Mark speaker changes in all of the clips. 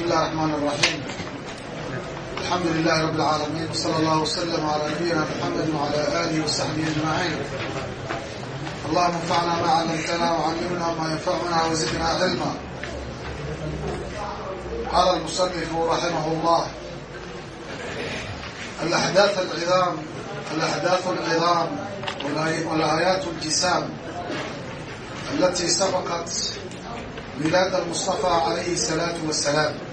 Speaker 1: بسم الله الرحمن الرحيم الحمد لله رب العالمين وصلى الله وسلم على نبينا محمد وعلى آله وصحبه أجمعين اللهم انفعنا ما علمتنا وعلمنا ما ينفعنا وزدنا علما قال المصنف رحمه الله الأحداث العظام الأحداث العظام والآيات الجسام التي سبقت ميلاد المصطفى عليه الصلاة والسلام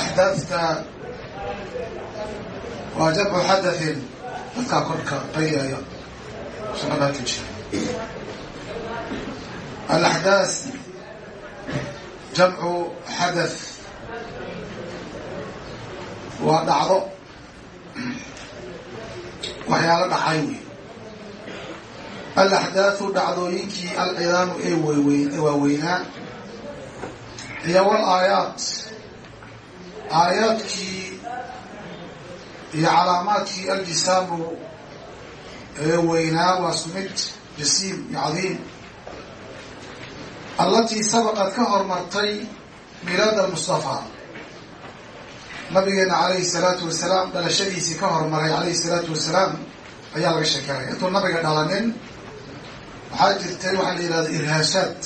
Speaker 1: axdaadka waa jamcu dadkaa korka qaylaya shaqadaa jira. Alaxdaas jamcu xadath waa dhacdo waxyaalo dhacay. Wey alaxdaahu dhacdooyinkii alcidaamu ee wweyn ee waaweynaa iyo wal aayaat. Aayaadkii iyo calaamaadkii aljisaamu ee weynaa waa isku mid jasiim iyo cadiim. Allatii sabaqad ka hormartay milaad almustafaa nabigeena calayhi salaatu wasalaam dhalashadiisii ka hormaray calayhi salaatu wasalaam ayaa laga sheekeynaya intuu nabiga dhalanin waxaa jirtay waxaa la yidhahda irhaashaad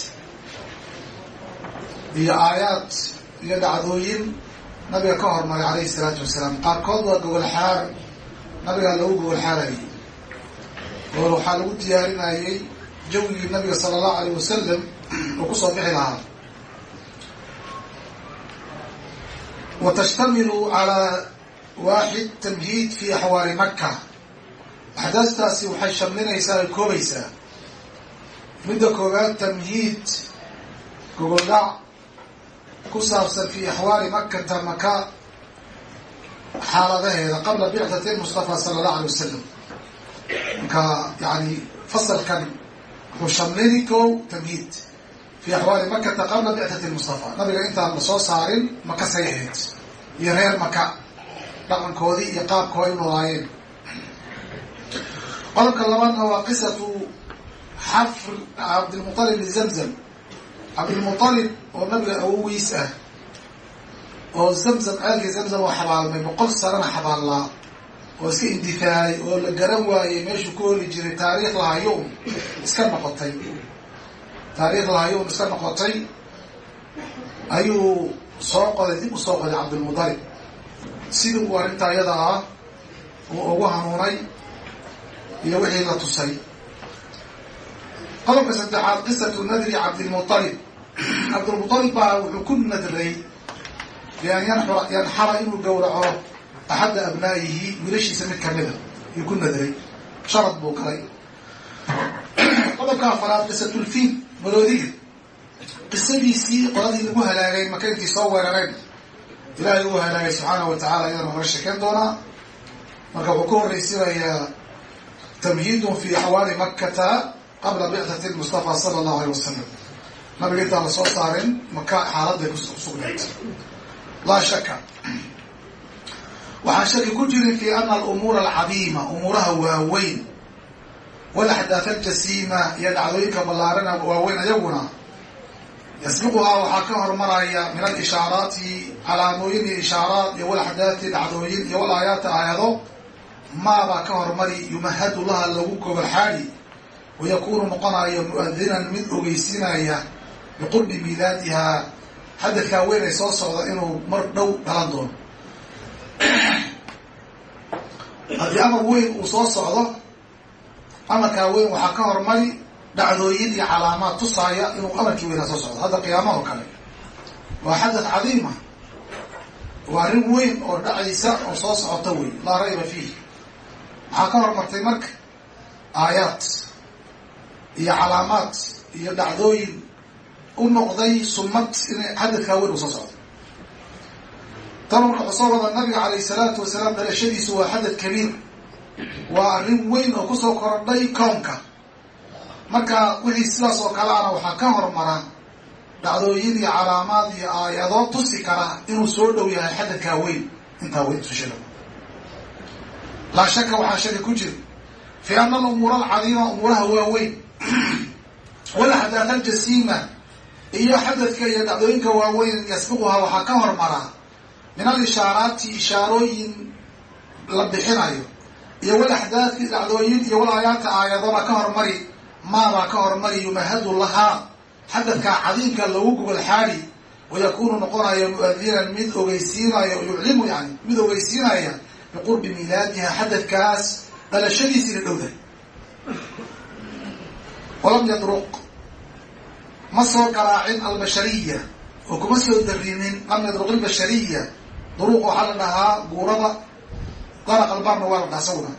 Speaker 1: iyo aayaad iyo dhacdooyin nabiga ka hormaray calayhi salaatu wasalaam. Qaarkood waa gogol xaar. Nabigaa lagu gogol xaarayay oo waxaa lagu diyaarinayay jawigii nabiga sala allahu alayh wasalam uu ku soo bixi lahaa. Wa tashtamilu calaa waaxid tamhiid fi axwaali maka axdaastaasi waxay shamlinaysaa ay koobaysaa. Midda koowaad tamhiid gogoldhac ku saabsan fi axwaali makata maka xaaladaheeda qabla bicdati mustafa sala allahu alay wasalam marka yani fasalkan wuxuu shamlini kow tamhiid fi axwaali makata qabla bicdati mustafa. Nabiga intaan la soo saarin maka say ahayd. Iyo reer maka dhaqankoodii iyo qaabkooda ay noolaayeen qodobka labaadna waa qisatu xafr cabdilmuطalib lizamzam cabdilmualib oo nabiga awogiis ah oo zamzam ceelkii zamzam oo xabaalmay boqol sanana xabaallaa oo iska indifaacay oo la garan waayay meeshuu ku holi jiray taariikh lahayum iska noqotay. Taariikh lahayum iska noqotay. Ayuu soo qoday dib u soo qoday cabdilmualib sidii uu arrintaa iyada ah uu ugu hanuunay iyo wixii la tusay. Qodobka saddexaad qisatu nadri cabdilmualib cabdilmuطalib baa wuxuu ku nadray bian yanxara inuu gowraco axadda abnaa'ihi wiilashiisa mid kamida yuu ku nadray. Sharad buu galay. Qodobka afaraad qisatulfiin maroodiga. Qisadiisii qoladii lagu halaagay maka intii soo weerareen ilaahay uu halaagay subxaanahu wa iyadana laga sheekeyn doonaa. Marka wuxuu ka horreysinayaa tamhiidun fi axwaali makata qabla bicdati mustafa sala allahu alay wasalam nabiga intaan la soo saarin maka xaaladay kusugnayd laa shaka waxaan shaki ku jirin fi ana alumuura alcadiima umuuraha waaweyn. Walaxdaatha aljasiima iyo dhacdooyinka ballaarana waaweyn ayaguna. Yasbiquhaa waxaa ka hormaraya min alishaaraati calaamooyin iyo ishaaraat iyo walaxdaati dhacdooyin iyo walaayaati aayado. Maabaa ka hormari yumahadu laha lagu gobolxaadi wayakunu noqonayo mu'adinan mid ogeysinaya biqurbi miilaadihaa hadafkaa weyn ay soo socda inuu mar dhow dhalan doono. Haddii amar weyn uu soo socdo amarkaa weyn waxaa ka hormari dhacdooyin iyo calaamaad. Tusaaya inuu amarkii weynaa soo socdo. Hadda qiyaamaha oo kale waa xadath cadiima waa arrin weyn oo dhacaysa oo soo socota wey laa rayba fiih. Waxaa ka hormartay marka aayaad iyo calaamaad iyo dhacdooyin u noqday sumad inay xadadkaa weyn uu soo socdo. Tan marka xusoo wada nabiga calayh salaatu wasalaam dhalashadiisu waa xadad kabiir. Waa arrin weyn oo ku soo korodhay koonka. Marka wixii sidaas oo kale ana waxaa ka hormara dhacdooyin iyo calaamaad iyo aayado tusi kara inuu soo dhow yahay xadadkaa weyn intaa weyn tushada. Laa shaka waxaa shaki ku jira. Fi ana alumuura alcadiima umuuraha waaweyn. Walaxdaatha aljasiima iyo xadadka iyo dhacdooyinka waaweyn yasbiquhaa waxaa ka hormaraa min alishaaraati ishaarooyin la bixinayo iyo wal axdaadki dhacdooyin iyo wal aayaata ka hormari maabaa ka hormari yumahadu lahaa xadadkaa cadiimka lagu gogol xaadi wayakunu noqonaya muadinan mid ogeysiinaya yuclimu yani mid ogeysiinaya biqurbi milaadiha xadadkaas dhalashadiisi ina dhowdahay walam yadruq ma soo garaacin albashariya oo kuma soo darinin lam yadruq ilbashariya duruuq waxaa la dhahaa guurada. Daraq albaarna waa la dhaha sawna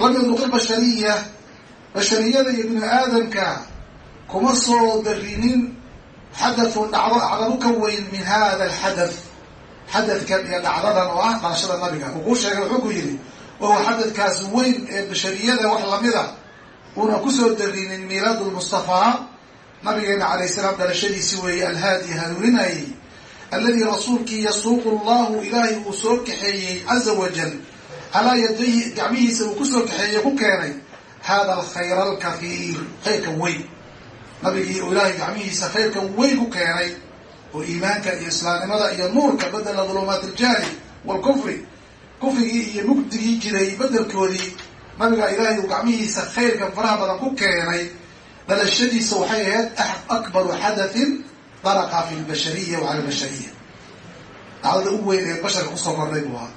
Speaker 1: lam yadruq ilbashariya bashariyada iyo bini aadamka kuma soo darinin xadathun dhacdo acdamu ka weyn min hada alxadath. Xadadkan iyo dhacdadan oo ah dhalashada nabiga. Uu kuu sheegay wuxuu ku yidhi wahuwa xadadkaas weyn ee bashariyada wax lamida una ku soo darinin miilaad lmustafaa nabigeena calayh salaam dhalashadiisi weeye alhaadi hanuuninayey alladii rasuulkii yasuuqu llahu ilaahay uu soo kaxeeyey caza wajal calaa yadayhi gacmihiisa uu ku soo kaxeeyey ku keenay hada alkhayra alkahiir khayrka weyn. Nabigii uu ilaahay gacmihiisa khayrka weyn ku keenay oo iimaanka iyo islaamnimada iyo nuurka bedela dulumaat aljaali waalkufri kufrigii iyo mugdigii jiray bedelkoodii nabiga ilaahay uu gacmihiisa khayrka faraha badan ku keenay dhalashadiisa waxay ahayd akbaru xadathin daraqa fi lbashariya wa cala albashariya dhacdada u weyn ee basharka ku soo kordhay buu ahaa.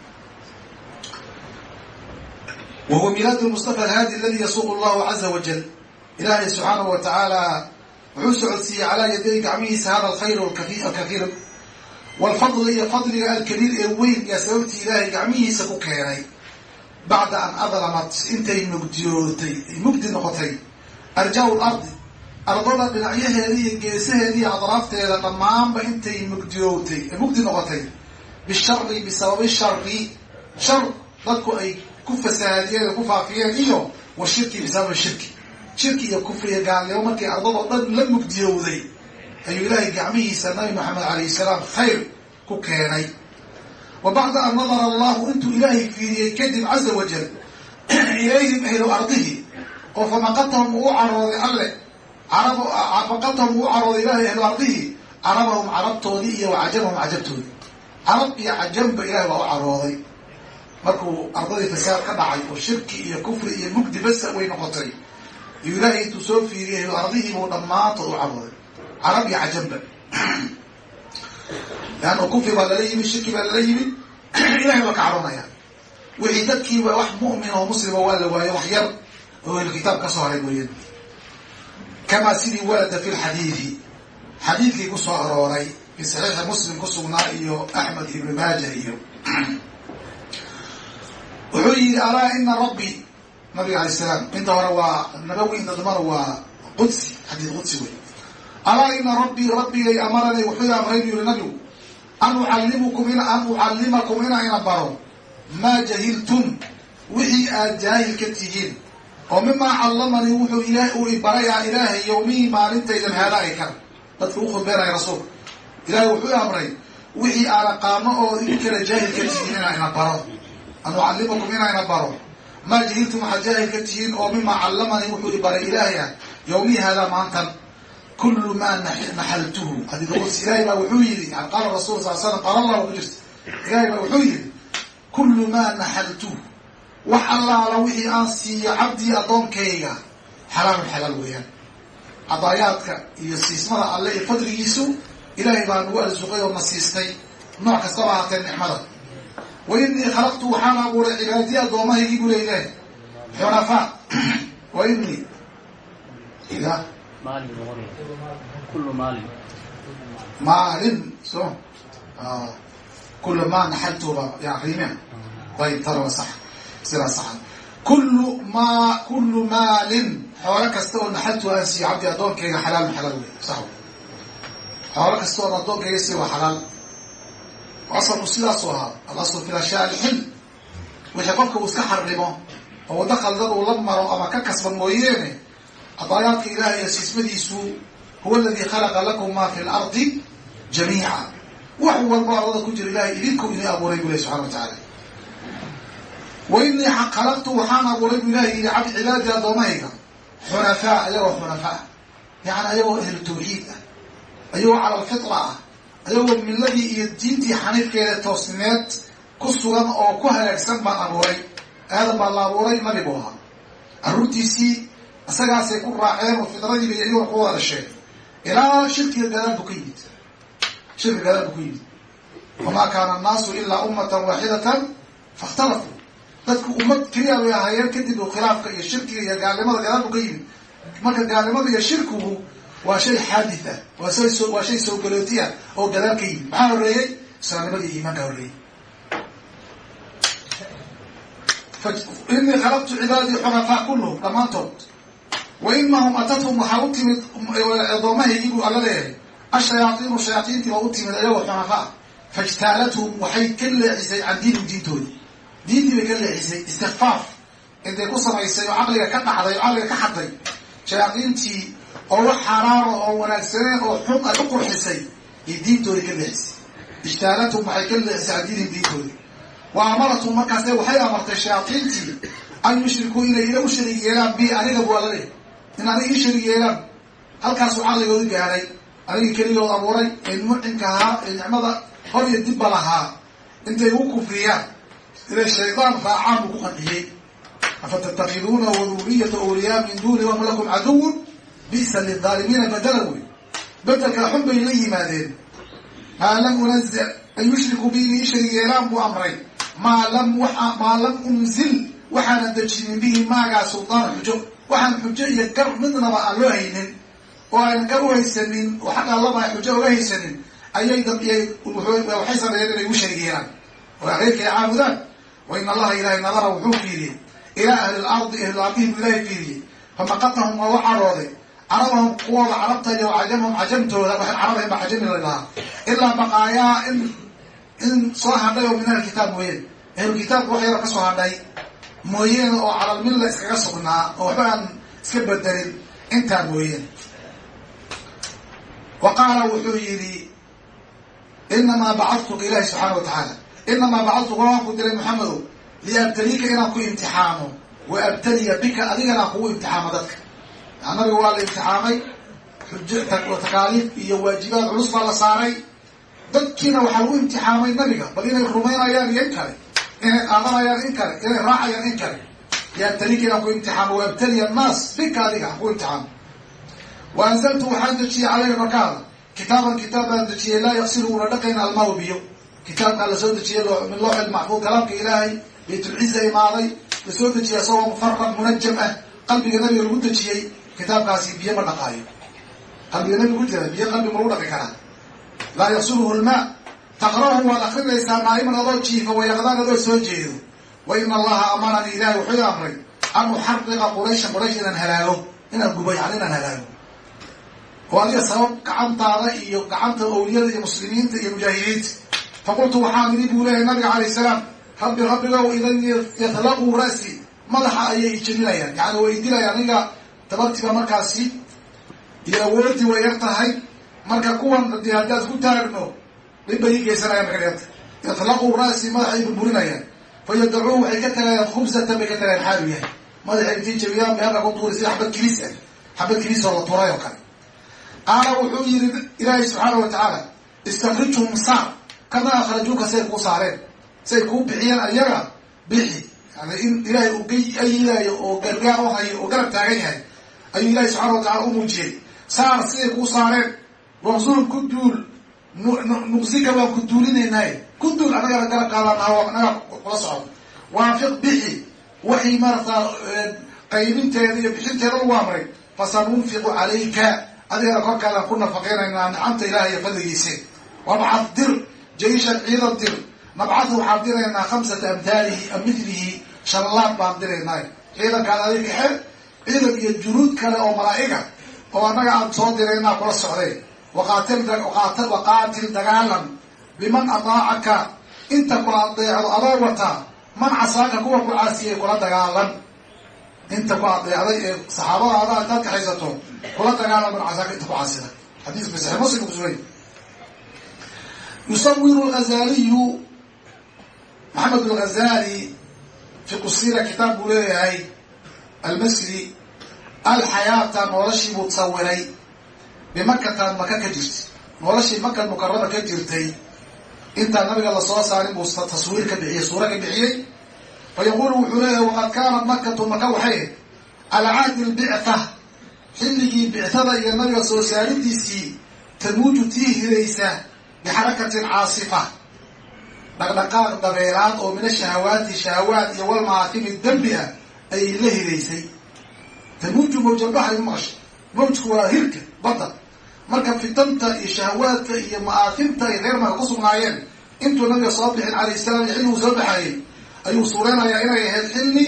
Speaker 1: Wa huwa milaad lmustafa alhaadi aladi yasuuqu llahu caza wajal ilaahay subxaanahu wa tacaala wuxuu socodsiiyey calaa yaday gacmihiisa hada alkhayr alkahiir walfadli iyo fadliga alkabiir ee weyn yaa sababtii ilaahay gacmihiisa ku keenay bacda an adlamat intay mugdiyootay mugdi noqotay arjaa lardi ardada dhinacyaheedii iyo geesaheedii iyo adraafteeda dhammaanba intay mugdiyootay mugdi noqotay. Bishari bisababi shari shar dadku ay ku fasahaadiyeen ku faafiyeen iyo wa shirki bisababi shirki. Shirki iyo kufriga gaalnimo markii ardadoo dhan la mugdiyowday ayuu ilaahay gacmihiisa nabi maxamed calayhi salaam khayr ku keenay. Wa bacda an nadara allahu intuu ilaahay fiiriyey kadib caza wajal ilayhim ahlu ardihi oo famaqatahum uu carooday alle. Faqatahum uu carooday ilaahay ahlu ardihi carabahum carabtoodii iyo wa cajabahum cajabtoodii carab iyo cajamba ilahay waa u carooday. Markuu ardadii fasaad ka dhacay oo shirki iyo kufri iyo mugdi basa way noqotay iyo ilaahay intuu soo fiiriyay ahlu ardihiibuu dhammaantood u carooday. Carab iyo cajamba leanna kufri baa lala yimid shirki baa lala yimid ilahay waa ka caroonaya. Wixii dadkiiba wax mu'min oo muslima waa la waayo wax yar oo ahlu kitaab ka soo haray mooyeen kamaa sidii walada fi lxadiidi xadiidkii ku soo arooray fi saxiixi muslim ku sugnaa iyo axmed ibnu maaja iyo wuxuu yihi alaa ina rabbi nabiga alay salaam inta hore waa nabawi inta waa qudsi xadiid qudsi wey alaa ina rabbii rabbigay amarani wuxuu amray buu yihi nabigu. An ucallimukum an ucallimakum inayna baro maa jahiltum wixii aad jaahil ka tihiin oo mimaa callamanii wuxuu ilaah uu ibaray ah ilaahay yawmihii maalintaydan haadaay kan dadka u khudbeenaya rasuulka. Ilahay wuxuu amray wixii aan aqaano oo idinkana jaahil ka tihiin inayna baro. An ucallimakum inayna baro. Maa jahiltum waxaad jaahil tihiin oo mimaa callamanii wuxuu ibaray ilaahay ah yawmihii haadaa maantan kullu maa naxaltuhu. Xadiid quds ilahay baa wuxuu yidhi qaala rasul sal slam qaala allah ku jirta. Ilahay baa wuxuu yidhi kullu maa naxaltuhu wax allaala wixii aan siiyo cabdii addoonkayga. Xalaalun xalaal weeyaan. Cadaayaadka iyo siismada alle iyo fadligiisu ilaahay baa nagu arsuqay oo na siistay. Nooc kastaba ahaatee nicmada. Wa inii khalaqtu waxaan abuuray cibaadii addoomahaygii buu leeyahay. Xunafaa wa inii ila maalin so kula maa naxaltuba ya rime. Ayb tara sax sidaa saxa kullu maa kullu maalin xoolo kasta oo naxaltu aan siiyo cabdi addoonkayga xalaalun xalaal wey sax xoolo kasta oon addoonkayga siiy waa xalaal. Asalku sidaasu ahaa alaslu fi ashyaa alxil wixii qofka uu iska xarimo oo waddo khaldan uu la maro ama ka kasban mooyeene cadaayaadka ilahay iyo siismadiisu huwa aladii khalaqa lakum ma fi lardi jamiica. Wax walba ardada ku jira ilahay idinku idin abuuray bu leh subxana wa tacaala wa inii khalaqtu waxaan abuuray bu ilahay yidhi cabdi cibaadi addoomayga xunafaa ayagoo xunafaa yani ayagoo ahlu tawxiid ah ayagoo cala alfitra ah ayagoo milladii iyo diintii xaniifkeeda toosnimeed ku sugan oo ku hagaagsan baan abuuray aadan baa la abuuray nabi buu ahaa carruurtiisii isagaasay ku raaceen oo fidradiiba iyagoo ku wada dhasheen ilaa shirkiga gadaal buu ka yimid shirkiga gadaal buu ka yimid wamaa kaana annaasu ilaa ummatan waaxidatan fakhtalafuu dadku ummad keliya bay ahaayeen kadib uu khilaafka iyo shirkiga iyo gaalnimada gadaal buu ka yimid. Marka gaalnimada iyo shirkigu waa shay xaadith ah waa shay soo waa shay soo galooti ah oo gadaal ka yimid. Maxaa horreeyey? Islaamnimada iyo iimaanka horreeyey. Inii khalaqtu cibaadii xunafaa kulluhum dhammaantood. Wa inahum atathum waxaa u timid addoommahaygiibuu alla leeyahay ashayaaiinu shayaaiintii waa u timid ayagoo xunafaa fajtaalathum waxay ka leexisay can diinihim diintoodi diintii bay ka leexisay istikfaaf intay ku samaysay oo caqliga ka dhacday oo caqliga ka xadday. Shayaadiintii oo wax xaaraano oo wanaagsaneen oo xun ay u qurxisay iyo diintoodii ka leexisay. Ijtaalathum waxay ka leexisay can diinihim diintoodi wa amarathum markaase waxay amartay shayaadiintii an yushrikuu inay ila u sharig yeelaan bi aniga bu alale in aniga ii sharig yeelaan. Halkaasuu caqligoodu gaaray anigii keligood abuuray ee mucinka ahaa ee nicmada hor iyo dibba lahaa. Intay ugu kufriyaan inay shaydaan raacaan buu ku qanciyey afatatakiduuna waduriyata awliyaa min duuni wahum lakum caduwun bisa lilaalimiina badela wey bedelka xun bay la yimaadeen. Maa lam unazil an yushrikuu bi inay ii sharig yeelaan buu amray. Maa lam maa lam unzil waxaanan dejinin bihi maagaa suldaana xujo. Waxaan xujo iyo gar midnaba aan loo haynin. Oo aan gar u haysanin oo xaq allaba xujo oga haysanin ayay waxay sameeyeen caabudaan wa in allaha ilahay nadara wuxuu fiiriyey ilaa ahli lardi ahlilardihi buu ilahay fiiriyey famaqatahum waa u cadhooday carabahum kuwooda carabta iyo cajamahum cajamtooda waxay carabahin ba cajami la dhahaa. Ilaa baqaayaa in in soo hadhay oo min ahli kitaab mooyeen ahlu kitaabka wax yaro ka soo hadhay. Mooyeene oo calalmilla iskaga sugnaa oo waxba aan iska bedelin intaa mooyeen wa qaala wuxuu yidhi inamaa bacadtuka ilahi subxaana wa tacaala inamaa bacadtuka waan ku diray maxamedow liabtaliika inaan ku imtixaamo wa abtaliya bika adigana kugu imtixaamo dadka yaa nabiga waa la imtixaamay takaaliif iyo waajibaad culus baa la saaray dadkiina waxaa lagu imtixaamay nabiga bal inay rumaynayaan iyo in kale inay qaadanayaan in kale inay raacayaan in kale liabtaliika inaan ku imtixaamo wa abtaliya annaas bika adiga aan ku imtixaamo wa anzaltu waxaan dejiyey caleyka korkaada kitaaban kitaab baan dejiyey laa yaqsilu una dhaqayna almahu biyo kitaabkaa la soo dejiyey min looxi lmaxfuud kalaamka ilaahay baytulciza imaaday la soo dejiyey isagoo mufaraq munajam ah. Qalbiga nabiga lagu dejiyey kitaabkaasi biyo ma dhaqaayo. Qalbiga nabiga ku jira biyo qalbiga ma lagu dhaqi karaa. Laa yaqsuluhu lmaa taqra'uhu waad akrinaysaa naa'iman adoo jiifa wayaqdaan adoo soo jeedo. Wa ina allaha amaranii ilahay wuxuu amray an uxariqa quraysha quraysh inaan halaago inaan gubo yani inaan halaago oo adiga sabab gacantaada iyo gacanta awliyada iyo muslimiinta iyo mujaahidiinta faqultu waxaan idhi buu leeyahay nabiga calayh salaam rabbi rabbigow idan yatlaquu ra'si madaxa ayay ijabinayaan yani way dilayaan aniga tabartiba markaasi iyo awoodii way yar tahay marka kuwan de haddaad ku taagno dhib bay ii geysanayaan marka yarta yatlaquu ra'si madaxay burburinayaan fa yadacuu waxay ka tagayaan khubsatan bay ka tagayaan xaalu yahay madaxay intii jabiyaan bay halka ku tuuri sida xabad kilis ah xabad kilis oo la tuuray oo kale qaala wuxuu yihi ilaahay subxaana wa tacaala istakrijhum saar kama akhrajuuka say kuu saareen. Say kuu bixiyeen ayaga bixi. Yani in ilaahay uu ayilaayo oo gargaar u hayo oo garab taagan yahay ayuu ilahay subxana wa tacala u muujiyey. Saar siday kuu saareen. Waqsulum ku duul nuqsika waan ku duulinaynaaye ku duul annagana garab qaadanaha annaga kula socdo. Waafiq bixi. Waxay marataa qaybinteeda iyo bixinteeda lagu amray. Fasanunfiqu calayka. Adigana korkaadaan ku nafaqeynaynaa nicamta ilahay iyo fadligiise wabcad dir jayshan ciidan dir nabcadu waxaan diraynaa khamsata amhaalihi amilihi shanlaad baan diraynaa ciidankaan adig kaxe ciidan iyo junuud kale oo malaa'iga oo annaga aan soo diraynaa kula socday waqaatil dagaalan biman adaacaka inta kula adeecdo adoo wataa man casaaka kuwa ku caasiyay kula dagaalan inta ku adeecday ee saxaabadaada intaad kaxaysato kula dagaalan man casaaka inta ku caasida xadiis bi saxi muslim kusuray yusawiru alghazaliyu maxamed alghazali fi qusira kitaab buu leeyahay almasri alxayaata noloshii buu tasawiray bimakatan maka ka jirta noloshii maka mukarama ka jirtay intaan nabiga la soo saarin buu taswiir ka bixiyey suura ka bixiyey. Fa yaquulu wuxuu leeyahay waqad kaanat makatu maka waxay calaa cahdi lbictha xilligii bictada iyo nabiga soo saaridiisii tamuuju tii hiraysa bixarakatin caasifa dhaqdhaqaaq dabeelaad oo mina shahawaati shahawaad iyo walmahaatimi dembi ah ayay la hiraysay tamuuju mawjalbaxri maqasha mawjku waa hirka badda marka fitanta iyo shahawaadka iyo ma'aatimta ay reer maka ku sugnaayeen intuu nabiga soo bixin calayh salaam iyo xilliguu soo baxayay ayuu suureynayaa inay ahayd xilli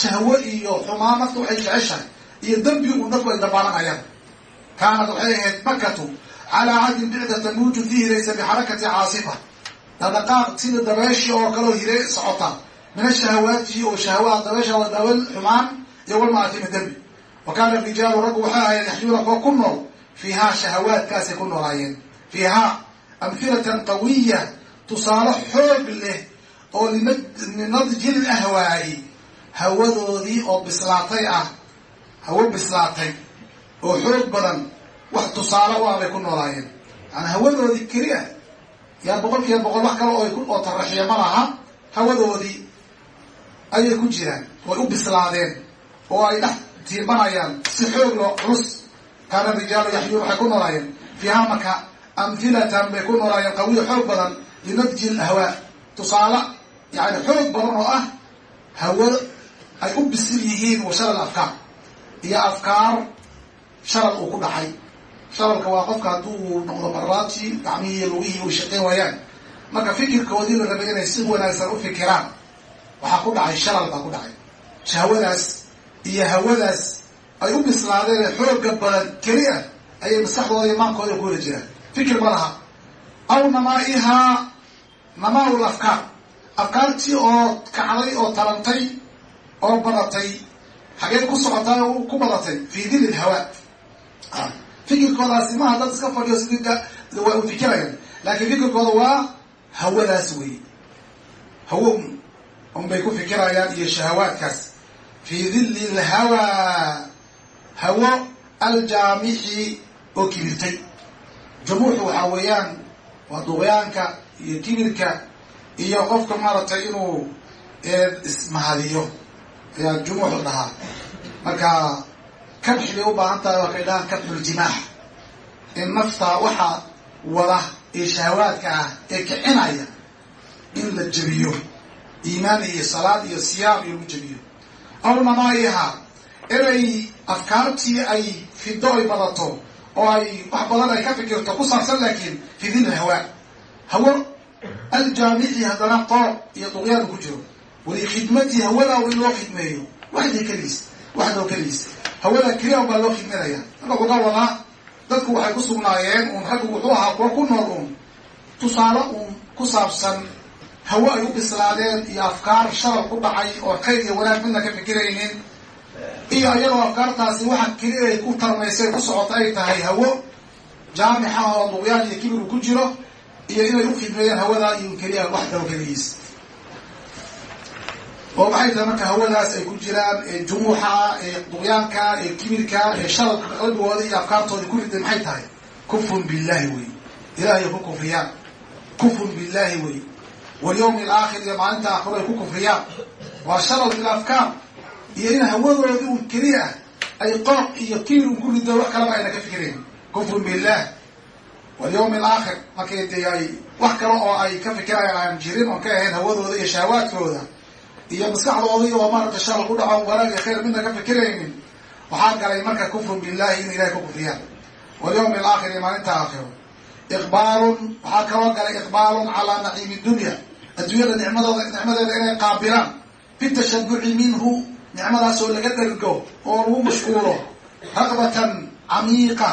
Speaker 1: shahwo iyo xumaan waxay jeceshahay iyo dembi uu dadku ay dabaalanayaan kaanad waxay ahayd makatu calaa cadin bicda tamuuju tii hiraysa bixarakati caasifa dhaqdhaqaaq sida dabeeshii oo kaleo hire socota min ashahawaati oo shahawaha dabeesha waa daawal xumaan iyo walmaatimi dembi wa kaana rijaalu raggu waxay ahayen yaxyuuna kuwa ku nool fiihaa shahawaadkaasay ku noolaayeen fiihaa amhilatan qawiya tusaale xoog leh oo linadjil ahwaayi hawadoodii oo bislaatay ah hawo bislaatay oo xoog badan wax tusaale u ah bay ku noolaayeen. Yaani hawadoodii keli ah yaa boqol kiiba boqol wax kale oo oo taraxiya ma laha hawadoodii ayay ku jiraan way u bislaadeen oo ay dhex tiibanayaan si xoog loo culus. Kaana rijaalu yaxyuun waxay ku noolaayeen fiiha maka amhilatan bay ku noolaayeen qawiya xoog badan linadji lahwaa tusaale yani xoog badan oo ah hawo ay u bisil yihiin wa shalal afkaar. Iyo afkaar shalal uu ku dhacay shalalka waa qofka hadduu noqdo marraati gacmihii lugihii u shaqeyn waayaan. Marka fikirkoodii la rabay inay si wanaagsan u fikiraan waxaa ku dhacay shalal baa ku dhacay. Shahwadaas iyo hawadaas ay u bislaadeen ee xooga badan keli ah ayay maskaxdooda iyo maankooda ku wada jiraan. Fikir ma laha. Aw namaa-ihaa namaa-ul afkaar. Afkaartii oo kacday oo talantay oo badatay xageed ku socotaa ku badatay fii dili lhawaa fikirkoodaasi maha dad iska fadhiyo sidii waa u fikirayaan laakiin fikirkooda waa hawadaas wey hawo unbay ku fikirayaan iyo shahawaadkaas fii dilli lhawaa hawo aljaamixi oo kibirtay jumuuxu waxaa weeyaan waa duqyaanka iyo kibirka iyo qofka maaragtay inuu ismahadiyo ayaa jumuuxu dhahaa marka kabxi bay u baahan tahay waa kay dhahaan kabxuljimaax in nafta waxaa wada ee shahawaadka ah ee kicinaya in la jebiyo. Iimaan iyo salaad iyo siyaam iyo lagu jebiyo. Aw namaayiha inay afkaartii ay fido ay badato oo ay wax badan ay ka fikirto ku saabsan laakiin fi dil hawaa hawo aljaamici haddana qoob iyo duqyaan ku jiro. Wali khidmatii hawadaa in loo khidmeeyo. Waxdii keliis waxdoo keliis hawada keliya baa loo khidminaya marka wuxuu ka wadaa dadku waxay ku sugnaayeen uun raggu wuxuu ahaa kuwa ku nool uun. Tusaale uun ku saabsan hawo ay u bislaadeen iyo afkaar shalal ku dhacay oo khayr iyo wanaag midna ka fikiraynin. Iyo iyadoo afkaartaasi waxa keli ay ku tarmaysay ku socota ay tahay hawo jaamixa oo duqyaan iyo kibir uu ku jiro iyo inay u khidmeeyaan hawadaa iyo keliya waxdao keligiis oo maxay tahay marka hawadaas ay ku jiraan jumuuxa duqyaanka kibirka shalalka qalbigooda iyo afkaartooda ku riday maxay tahay? Kufrun billahi wey. Ilahay ku kufriyaan. Kufrun billahi wey. Walyawmi alaakhir iyo maalinta aakhiro ay ku kufriyaan. Waa shalal bil afkaar iyo in hawadoodi un keliya ah ay qooq iyo kibir un ku rido wax kalaba ayna ka fikirayn kufrun billah walyawmi alaakhir markay de ay wax kale oo ay ka fikirayaan aan jirin oon ka ahayn hawadooda iyo shahawaadkooda iyo maskaxdoodii oo maaragta shalal ku dhaco wanaag iyo khayr midna ka fikiraynin. Waxaa galay marka kufrun billahi in ilahay ku kufriyaan walyawmi alaakhir iyo maalinta aakhiro. Iqbaalun waxaa kaloo galay iqbaalun calaa naciimi dunya. Adduunyada nicmadooda nicmadeeda inay qaabilaan. Fi tashabuci minhu nicmadaasoo laga dhergo oo lagu mashquulo. Raqbatan camiiqa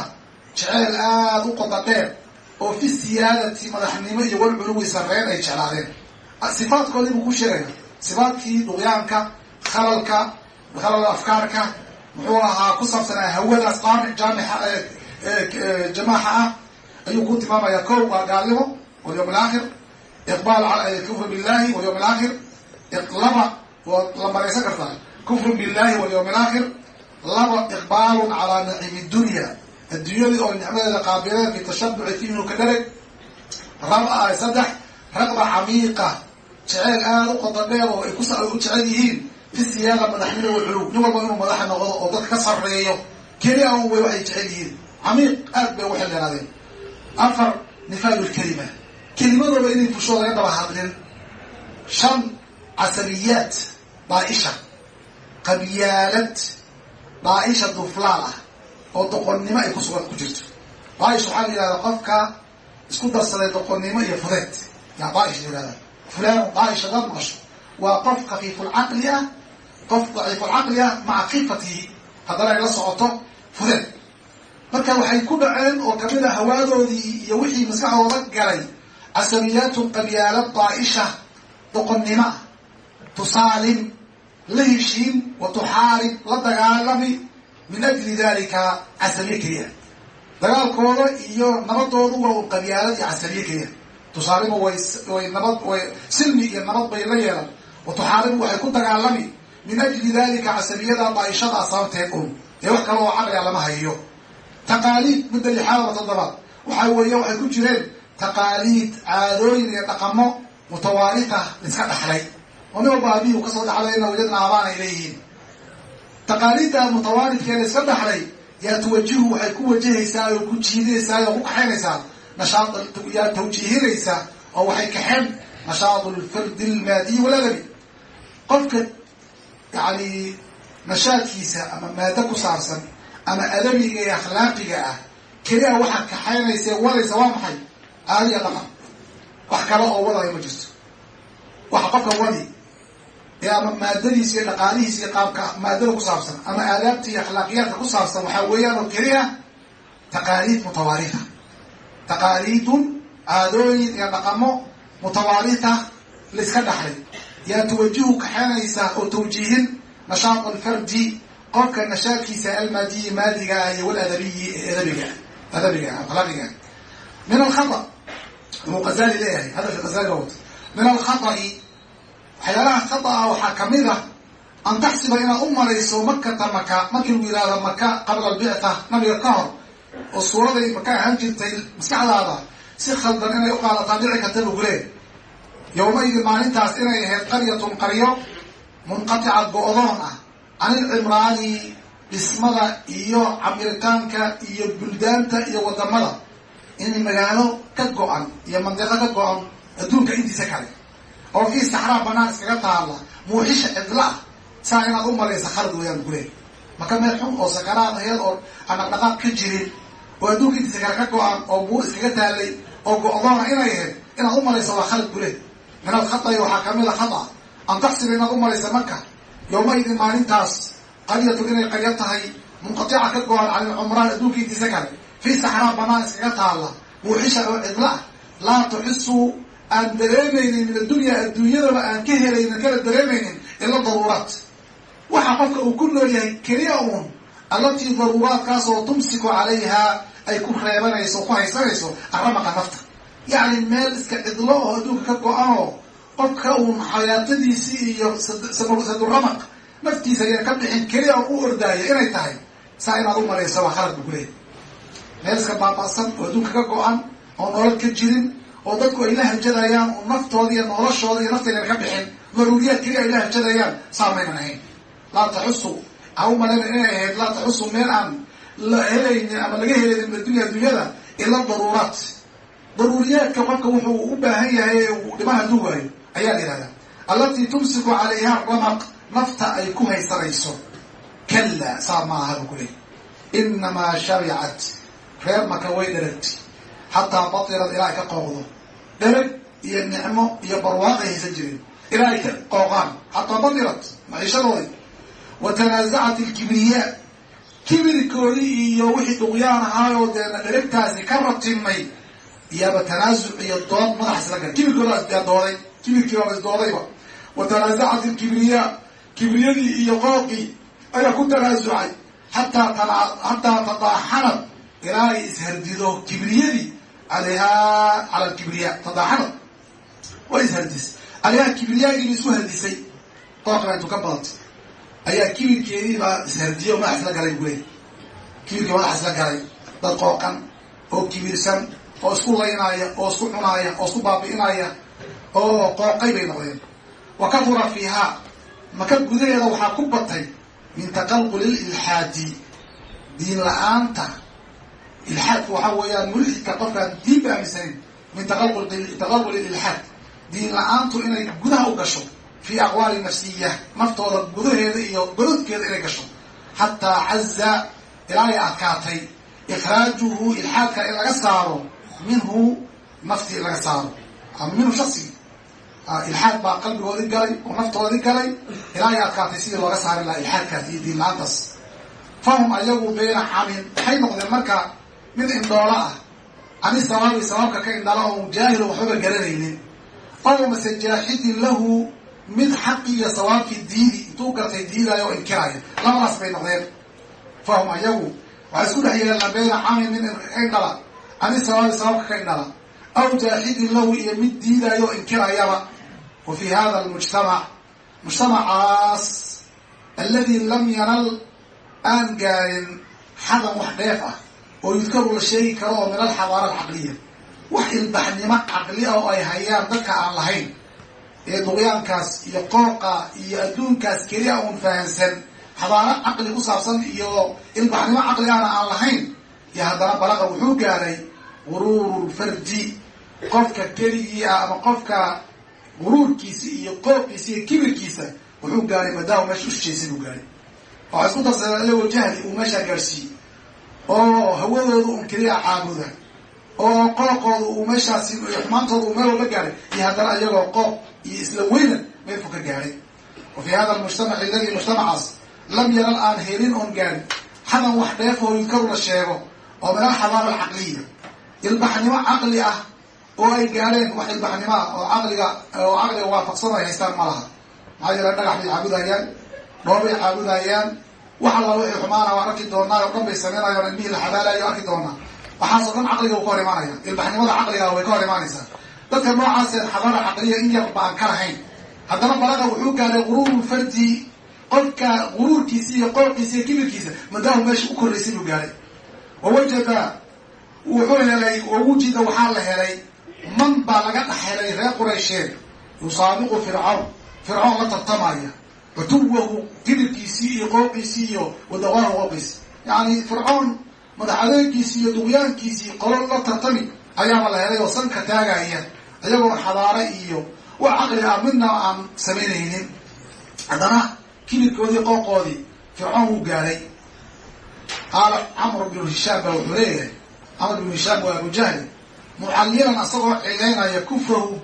Speaker 1: jeceel aada u qoda dheer oo fi siyaadati madaxnimo iyo wal culuwi sarreyn ay jeclaadeen. Sifaadkoodii buu ku sheegaya sifaadkii duqyaanka khalalka khalal afkaarka muxuu ahaa ku saabsanaa hawadaas qaamic jaamixa jamaaxa ah. Ayuu ku tilmaamaya ko waa gaalnimo walyawm alaakhir iqbaal kufru billahi walyawm alaakhir laba waad la kartaa. Kufru billahi walyawm alaakhir laba iqbaalun calaa naciimi dunya. Adduunyadii oo nicmadeeda qaabileen bitashabuci fi inuu ka dhareg saddex raqba camiiqa jeceyl aada u qodo dheer oo ay ku u jecel yihiin fi siyaada madaxnimo walculuw nin walba inuu madaxa noqdo oo dadka ka sarreeyo keliya un way waxay jecel yihiin. Camiiq aad bay ugu xildheeraadeen afar nifaadu lkelima kelimadooda inay bulsho laga daba hadlin shan casabiyaat daaisha qabyaalad daaisha duflaal ah oo doqonnimo ay kusugan ku jirto. Daaish waxaa la yihahdaa qofka isku darsaday doqonnimo iyo fudeed. Yaa daaish la yihahda fulaan daaish hadaad maqasho waa qof khafiifulcaqli ah qof daciifulcaqli ah maca khifatihi haddana ay la socoto fudeed marka waxay ku dhaceen oo ka mid a hawaadoodii iyo wixii maskaxdooda galay casabiyaatun qabyaalad daaisha doqonnimo ah tusaalim la heshiin wa tuxaarib la dagaalami min ajli dalika casabiye keliya dagaalkooda iyo nabadoodu waa un qabyaalad iyo casabiye keliya tusaalimu way nabad silmi iyo nabad bay la yeelan. Wa waxay ku dagaalami. Min ajli dalika casabiyada daaishada sababteed un ee wax kale oo caqliga lama hayo. Taqaaliid midda lixaad ama toddobaad. Waxaa weeye waxay ku jireen taqaaliid caadooyin iyo dhaqamo mutawaalita iska dhaxlay. Oo nin walba aabihii u ka soo dhaxlayna wajadna aabaan ay leeyihiin. Taqaaliidda mutawaalidkeeda iska dhaxlay yaa tuwajihu waxay ku wajahaysaa oo ku jiidaysaa oo ku kaxaynaysaa nashaad yaa tawjiihinaysaa oo waxay kaxeen nashaadu lfardi lmaadiyi waladabi qofka yani nashaadkiisa ama maado ku saabsan ama adabiga iyo akhlaaqiga ah keliya waxaa kaxaynaysa wadaysa waa maxay? Aadiya dhaqan wax kale oo wadaya ma jirto. Waxa qofka wadi ee ama maadadiisa iyo dhaqaalihiisa iyo qaabka maadada ku saabsan ama aadaabta iyo akhlaaqiyaadka ku saabsan waxaa weeyaan oo keliya taqaaliid mutawaarita taqaaliidun caadooyin iyo dhaqamo mutawaarita laiska dhaxlay. Yaa tuwajihu kaxaynaysa oo tawjiihin nashaad alfardi qofka nashaadkiisa almaadiyi maadiga ah iyo waladabiyi adabiga adabiga akhlaaqiga min alkhata wuxuu qazali leeyahay hadalka qazali ba wato min alkhata'i waxyaalaha khata ah waxaa ka mid ah an taxsiba inaad u malayso makata maka markii lagu yihahdo maka qabla albicta nabiga ka hor oo suuraday maka ahaan jirtay maskaxdaada si khaldan inay u qaadataan dhici karta lagu leey yowmaidin maalintaas inay ahayd qaryatun qaryo munqatica go-doon ah. Can ilcimraani dhismada iyo camiritaanka iyo buldaanta iyo waddamada. In magaalo ka go-an iyo mandiqo ka go-an adduunka intiisa kale. Oo fii saxraa banaan iskaga taalla muuxisha cidla ah saa inaad u malaysa khalad weeyaan gulee maka meel xun oo sakaraad aheed oo aan dhaqdhaqaaq ka jirin oo adduunka intiisa kale ka go-an oo buur iskaga taalay oo go-doona inay ahayd inaad u malaysa waa khalad gule min alkhatai waxaa ka mid a khata an taxsiba inaad u malaysa maka yowmaidin maalintaas qaryatun inay qaryo tahay munqatica ka go-an can ilcumraan adduunka intiisa kale fii saxraa banaan iskaga taalla muuxisha oo cidla ah. Laa tuxisu aan dareemaynin min addunya adduunyadaba aan ka helaynin kala dareemaynin ila daruuraat waxa qofka uu ku nool yahay keliya uun allatii daruuraadkaasoo tumsiku calayha ay ku reebanayso ku haysanayso aramaqa nafta. Yacni meel iska cidlo oo adduunka ka go-anoo qofka uun xayaatadiisii iyo saduramaq naftiisa ayaan ka bixin keliya u ordaaya inay tahay saa inaad u malaysa waa khalad bu kuleeyahy meel iska baaba'san oo adduunka ka go-an oo nolol ka jirin oo dadku ay la hajadayaan oo naftooda iyo noloshooda iyo naftaynan ka bixin daruuriyaad keliya ay la hajadayaan saamaynan ahayn. Laa taxusu ha u malayna inay ahayd laa taxusu meel aan la helaynin ama laga helaynin min addunya adduunyada ila daruuraat. Daruuriyaadka qofka wuxuu u baahan yahay dhiman hadduu waayo ayaa la yihahdaa allatii tumsiku calayha ramaq nafta ay ku haysanayso kalla saa ma aha bu kuleey inamaa shabicat reer maka way dheragti xataa batirad ilaa ka qooqdo. Dherag iyo nicmo iyo barwaaqay haysan jireen ilaa ay ka qooqaan xataa batirad maciishadoodi wa tanaasacat ilkibriyaa kibirkoodii iyo wixii duqyaan ahaayoo deena dheragtaasi ka ratimay iyaaba tanaasuc iyo dood madax isla gal kibirkooda isdooday kibirkii baaba isdoodayba wa tanaasacat ilkibriyaa kibriyadii iyo qooqii ayaa ku tanaasucay xataa xataa tadaaxanad ilaa ay ishardido kibriyadii alayhaa cala alkibriya tadaaxanad way ishardisay alayhaa kibriyaagii isku hardisay qooqna intuu ka badatay ayaa kibirkeedii baa ishardiyay oo madax isla galay bule kibirkii madax isla galay dad qooqan oo kibirsan oo isku laynaya oo isku cunaaya oo isku baabi'inaya oo qooqay bay noqdeen. Wa kahura fiihaa maka gudaheeda waxaa ku batay min taqalquli lilxaadi diin la'aanta. Ilxaadka waxaa weeyaan mulxidka qofkaan diin ba aaminsanayn min taqalquli ilxaad diin la'aantu inay gudaha u gasho fii aqwaali nafsiya naftooda gudaheeda iyo gododkeeda inay gasho xataa caza ilaa ay adkaatay ikhraajuhu ilxaadka in laga saaro minhu naftii laga saaro minhu shaksigi ilxaad baa qalbigoodii galay oo naftoodii galay ilaa ay adkaatay sidii looga saari lahaa ilxaadkaas iyo diin la'aantaas fahum ayagu bayna camin waxay noqdeen marka mid indhoola ah ani sawaabi sawaabka ka indhala oo jaahilo waxbaba garanaynin ow mase jaaxidin lahu mid xaqi iyo sawaabkii diidi intuu gartay diidaayo oo inkiraayo labadaas bay noqdeen. Fahum ayagu waxay isku dhex yeelaan bayna camin ka indhala ani sawaabi sawaabka ka indhala aw jaaxidin lahu iyo mid diidaayo oo inkiraayaba wa fi hada almujtamac mujtamacaas aladi lam yanal aan gaarin xadan wax dheef ah oo yudkaru la sheegi karo oo min alxadaara alcaqliya. Wax ilbaxnimo caqli ah oo ay hayaan dadka aan lahayn ee duqyaankaas iyo qooqa iyo adduunkaas keliya uun fahansan xadaaro caqli ku saabsan iyo ilbaxnimo caqli ahna aan lahayn iyo haddana balaqa wuxuu gaaray guruuru lfardi qofka keligii ah ama qofka guruurkiisa iyo qooqiisa iyo kibirkiisa wuxuu gaaray maadaama meesha usjeesan uu gaaray. Waxaa isku darsadeen alagoo jahli uu meeshaa gaadhsiiyey oo hawadooda un keliya caabuda oo qooqooda uu meeshaasi xumaantooda uu meel walba gaaray iyo haddana iyagoo qooq iyo isla weynan meelku ka gaaray wa fii hada almujtamaci aladi mujtamacaas lam yaral aan helin oon gaarin. Xadan wax dheefoo yudkaru la sheego oo min alxadaara alcaqliya ilbaxnimo caqli ah oo ay gaadheen wax ilbaxnimo ah oo caqliga oo caqliga waafaqsan ay haystaan ma laha. Maxaa yeele dhagax bay caabudayaan dhoobay caabudayaan wax alla wixii xumaana waan arki doonaa o dhan bay sameynayaan ilmihii la xabaalayo arki doonaa. Waxaasoo dhan caqliga u ka hor imaanaya. Ilbaxnimada caqliga way ka hor imaanaysaa dadka noocaasee xadaara caqliya in yar ba aan ka lahayn. Haddana balaqa wuxuu gaaray guruuru fardi qofka guruurkiisa iyo qoolkiisa iyo kibirkiisa. Madaahu meesha u korraysay buu gaaray. Wawajada wuxuu helay wawujida waxaa la helay man baa laga dhex helay reer quraysheed yusaabiqu fircawn. Fircoon la tartamaya. Cutuwahu kibirkiisii iyo qooqiisii iyo wadawaahu qooqiisi yani fircoon madax iyo duqyaankiisii qolo la tartami ayaaba la helay oo sanka taagaya iyagoo xadaare iyo wax caqli ah midna aan samaynaynin. Haddana kibirkoodii qooqoodii fircoon wuu gaaray. Qaala camr bnu hishaam baa wuxuu leeyahay camr bnu hishaam waa abu jahli mucallilan asagoo cilaynaya kufrahu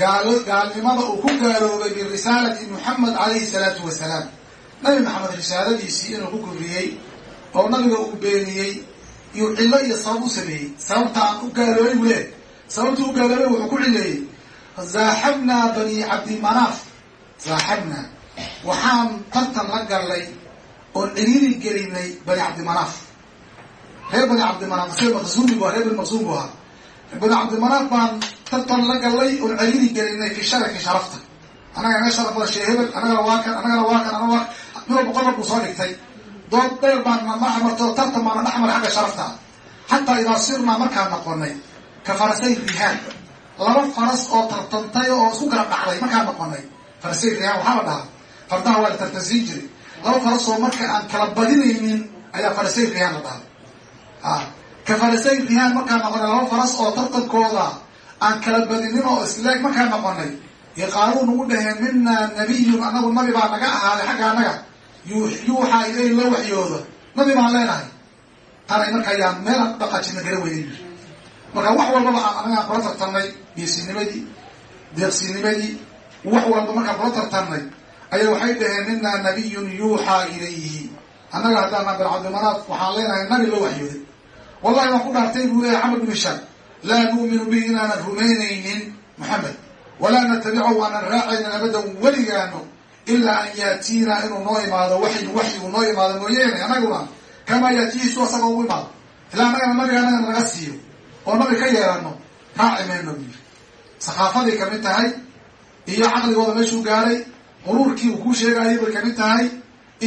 Speaker 1: gaalo gaalnimada uu ku gaaloobay birisaalati muxamed calayhi salaatu wasalaam nabi maxamed risaaladiisii inuu ku kufriyey oo nabiga uu beeniyey iyo cillo iyo sabab u sameeyey. Sababta aan u gaaloobay buu leeyahy sababta u gaaloobay wuxuu ku cileeyey zaaxabnaa bani cabdimanaaf zaaxabnaa waxaan tartan la gallay oon ciriiri gelinay bani cabdimanaaf reer bani cabdimanaaf se maqsuumi bu reer bani maqsuum bu ahaa. Bani cabdimanaaf baan tartan la gallay oon ciriiri gelinay fi sharafi sharafta. Annaga naga sharaf bada shee hebel annagana waa kan annagana waa kan annaga waa mid walba qodob buu soo dhigtay. Dood dheer baan naxmarto tartan baana dhaxmar xagga sharafta. Xataa idaa sirnaa markaan noqonay ka farasay rihaan laba faras oo tartantay oo isku kala dhacday markaan noqonay farasay rihaan waxaa la dhahaa. Fardaha waa la tartansiin jiray. Laba farasoo marka aan kala badinaynin ayaa farasay rihaan la dhahay a ka farasay rihaan markaan noqonay laba faras oo tartankooda aan kala badinin oo isleeg markaan noqonay yaqaaluun ugu dhaheen minaa nabiyun anagu nabi baa naga ahaaday xagga annaga yuuxaa ilay loo waxyoodo. Nabi baan leenahay. Tanay marka ayaan meel dhaqaajina gara weyday marka wax walbaba aan anagaan kula tartamnay geesinimadii deeqsinimadii wax walba markaan kula tartamnay ayaa waxay dhaheen minaa nabiyun yuuxaa ilayhi. Annaga haddaana bin cabdimanaaf waxaan leenahay nabi loo waxyooday. Wallahi waan ku dhaartay buu leeyahy camar bin hishaam laa nu'minu bihi inaanan rumaynaynin moxamed walaa natabicahu aanan raacaynin abadan weligaano ilaa an yaatiinaa inuu noo imaado waxyu waxyigu noo imaado mooyeene annaguna kamaa yaatiisu asagoo ugu imaado. Ilaa annagana nabiga annagana naga siiyo oo nabi ka yeelano raaci mayno buu yiri sakaafaday ka mid tahay iyo caqligooda meeshuu gaaray quruurkii uu kuu sheegayay bay ka mid tahay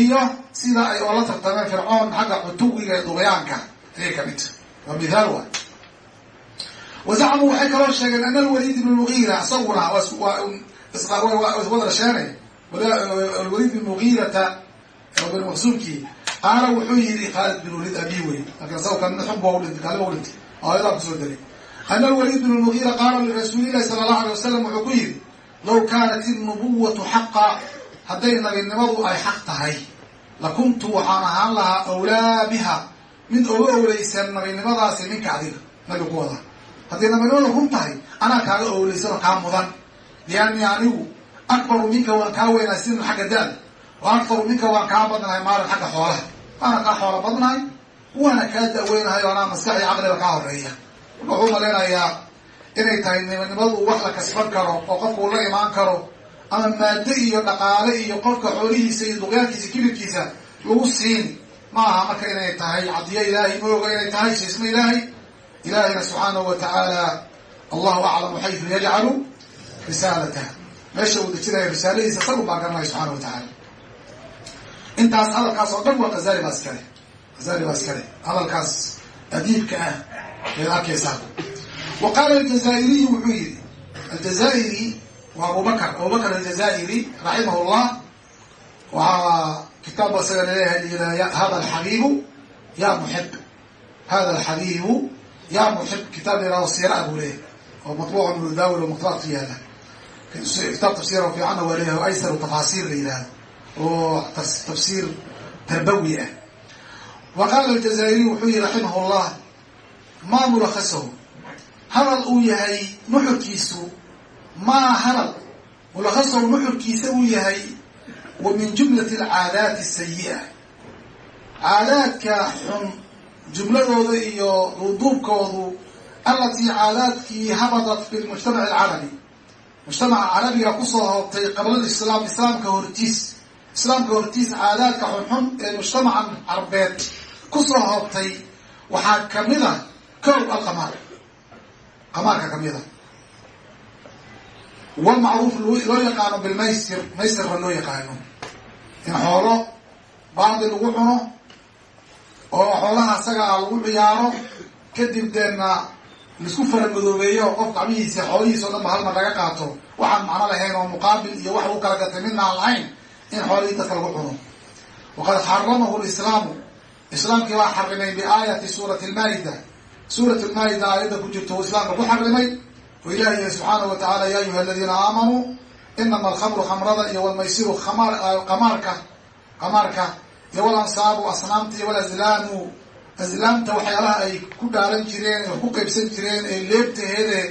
Speaker 1: iyo sida ay oola tartameen fircoon xagga cutuwiga ee duqyaanka ayay ka mid tahay. Waa mithaal waay. Wazacmuu waxay kaloo sheegeen ana alwaliid ibn mugiira isaguna wada sheene alwaliid ibn mugiirata bin maqsuumkii qaala wuxuu yihi khaalid bin waliid abi wey laakiin isaga kan xub ba udhintay kaaliba udhintay ayadaa ku soo daray ana alwaliid bin mugiira qaala lirasuulilahi sala allahu alay wasalam wuxuu ku yihi law kaanat innubuwatu xaqa hadday nabinimadu ay xaq tahay lakuntu waxaan ahaan lahaa awlaa biha mid oga owleysan nabinimadaasi minka adiga nabi ku wada. Haddii nabinimada run tahay anaa kaaga owleysan oo kaa mudan. Lianni anigu akbaru minka waan kaa weynaa sinan xagga da-da aktaru minka waan kaa badnahay maalin xagga xoolaha. Waana kaa xoola badnahay waana kaa da-weynahay o anaa maskax iyo caqliba kaa horreeya wuxuu malaynayaa inay tahay nabinimadu wax la kasban karo oo qofku uu la imaan karo ama maado iyo dhaqaale iyo qofka xoolihiisa iyo duqyaankiisa kilibkiisa lagu siin. Ma aha marka inay tahay cadiyo ilaahay ma oga inay tahay siismo ilaahay. Ilaahayna subxaanahu wa tacaala allahu aclamu xaytu yajcalu risaalatah meesha uu dejinaya risaaladiisa isagu baa garanaya subxana wa tacaala. Intaas hadalkaas oo dhan waa khazali baa iskale khazali baa iskale hadalkaas adiibka ah eed arkaysaa wa qaala aljazaa'iriyu wuxuu yihi aljazaa'iri waa abubakr abubakr aljazaa'iri raximah llah waxaa kitaab isaga la leeyahay hada alxabiibu ya muxib hada alxabiibu ya muxib kitaab layihahdo siira buu leeyahay oo matbuuc mudawil oo mukhtarat ku yaalla kitaab tafsiir oo fiicanna waa leeyahay o aysaru tafaasiir la yihahdo oo tafsiir tarbawi ah wa qaala aljazaa'iriy wuxuu yihi raximah llah ma mulakhasahu hadal uu yahay nuxurkiisu maa hadal mulakhasahu nuxurkiisa uu yahay wa min jumlati alcaadaati asayi'a caadaadka xun jumladooda iyo duuduubkoodu allatii caadaadkii habadat fi lmujtamac alcarabi. Mujtamaca carabiga ku soo hoobtay qabla lislaam islaamka hortiis islaamka hortiis caadaadka xunxun ee mujtamacan carbeed ku soo hoobtay waxaa ka mid a kow alqamaar. Qamaarka ka mid a walmacruuf loo yaqaano bilmaysir maysirka loo yaqaano. In xoolo baadi lagu cuno oo xoolaha asaga a lagu ciyaaro kadib deena la isku faramadoobeeyo oo qof gacmihiisa xoolihiisa o dhan ba halmar laga qaato. Waxaan macno lahayn oo muqaabil iyo wax lagu kala gatay midna aan lahayn in xoolihii dadka lagu cuno. Waqad xaramahu lislaamu islaamkii waa xarimay biaayati suurati lmaa'ida suurat lmaa'ida aayadda ku jirto islaamka ku xarimay oo ilahi yihi subxaanahu wa tacala ya ayuha aladiina aamanuu inama alkhamru khamrada iyo walmaysiru qamaarka qamaarka iyo walansaabu asnaamta iyo walazlaamu aslaamta waxyaalaha ay ku dhaalan jireen wax ku qaybsan jireen ee leebtaheede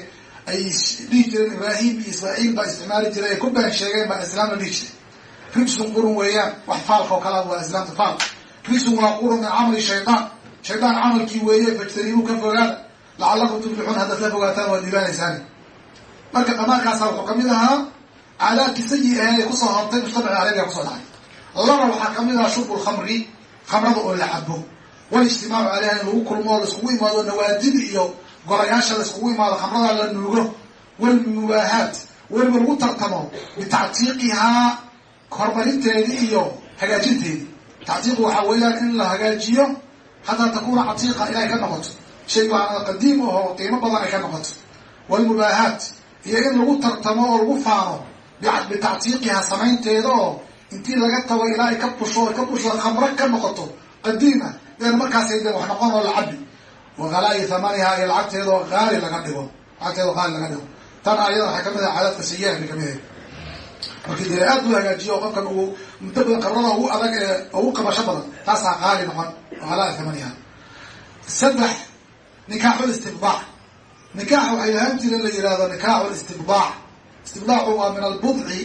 Speaker 1: ay dhihi jireen ibraahim iyo ismaaciil baa isticmaali jiray ay ku been sheegeen baa islaam la dhihi jiray rijsun qurun weeyaan wax faalka oo kalea waa islaamta faal rijsun waa qurun min camali shaydaan shaydaan camalkii weeye fajtaniibuu ka fogaada lacalakum tuflixuun haddaad la fogaataan waad diibaanaysaani marka qamaarkaasa wuxuu ka mid ahaa caadaadkii sayi ahee ee ku soo hortay mujtamaci carabiga ku soo dhacay. Laba waxaa ka mid ahaa shurbu lkhamri khamrada oo la cabo walijtimaacu caleyha in lagu kulmo oo laiskugu imaado nawaadid iyo golayaasha laiskugu imaado khamrada la nuugo walmubaahaat weliba lagu tartamo bitactiiqihaa horumarinteedii iyo hagaajinteedii tactiiqu waxaa weeyaan in la hagaajiyo xataa takuuna catiiqa inay ka noqoto shay qadiim ahoo qiimo badan ay ka noqoto. Walmubaahaat iyo in lagu tartamo oo lagu faano bitactiiqihaa samaynteeda oo intii laga tago ilaa ay ka busho ka busho khamro ka noqoto qadiima deen markaasay de wax noqon oo la cabi wa halaayi thamaniha iyo lacagteeda oo haali laga dhigo lacagteeda oo haali laga dhigo. Tan ayada waxay ka mid ahay caadaadka sayiha bay ka mid ahay markii aad loo hagaajiyo oo qofkan uu muddo badan khamrada ugu adag ee ugu qabasho badan taasaa qaali noqon oo halaayi thamaniha saddex nikaaxu istibdaac nikaax waxay lahaan jireen la yihahdo nikaaxu istibdaac istibdaacu waa min albudci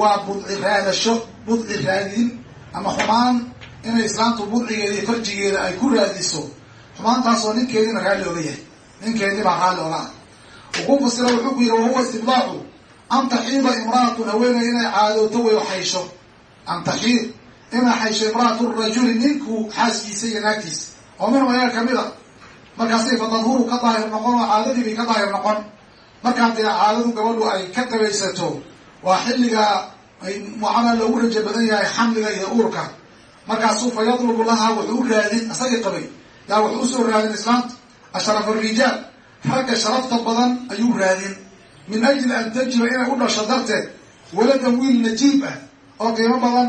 Speaker 1: waa budci raadasho budci raadin ama xumaan inay islaamtu budcigeeda farjigeeda ay ku raadiso. Xumaantaasoo ninkeediina raalli oga yahay. Ninkeedii baa raalli oga ah. Uku fasira wuxuu ku yihi wahuwa istibdaacu an taxiida imraatun haweeney inay caadooto way xaysho an taxiid inay xaysho imraatu rajuli ninku xaaskiisa iyo naagtiisa oo minhum ayaga ka mid a markaasay fatadhuru ka daahir noqon oo caadadii bay ka daahir noqon markaa dee caadadu gabadhu ay ka qabaysato waa xilliga ay macnaa loogu rajo badan yahay xamliga iyo uurka markaasuu fa yadlubu lahaa wuxuu u raadin isagii qabay yaa wuxuu u soo raadin islaamta ashraf arijaal ragga sharafta badan ayuu raadin min ajli an tajiba inay u dhasho darteed waladan wiil najiib ah oo qiimo badan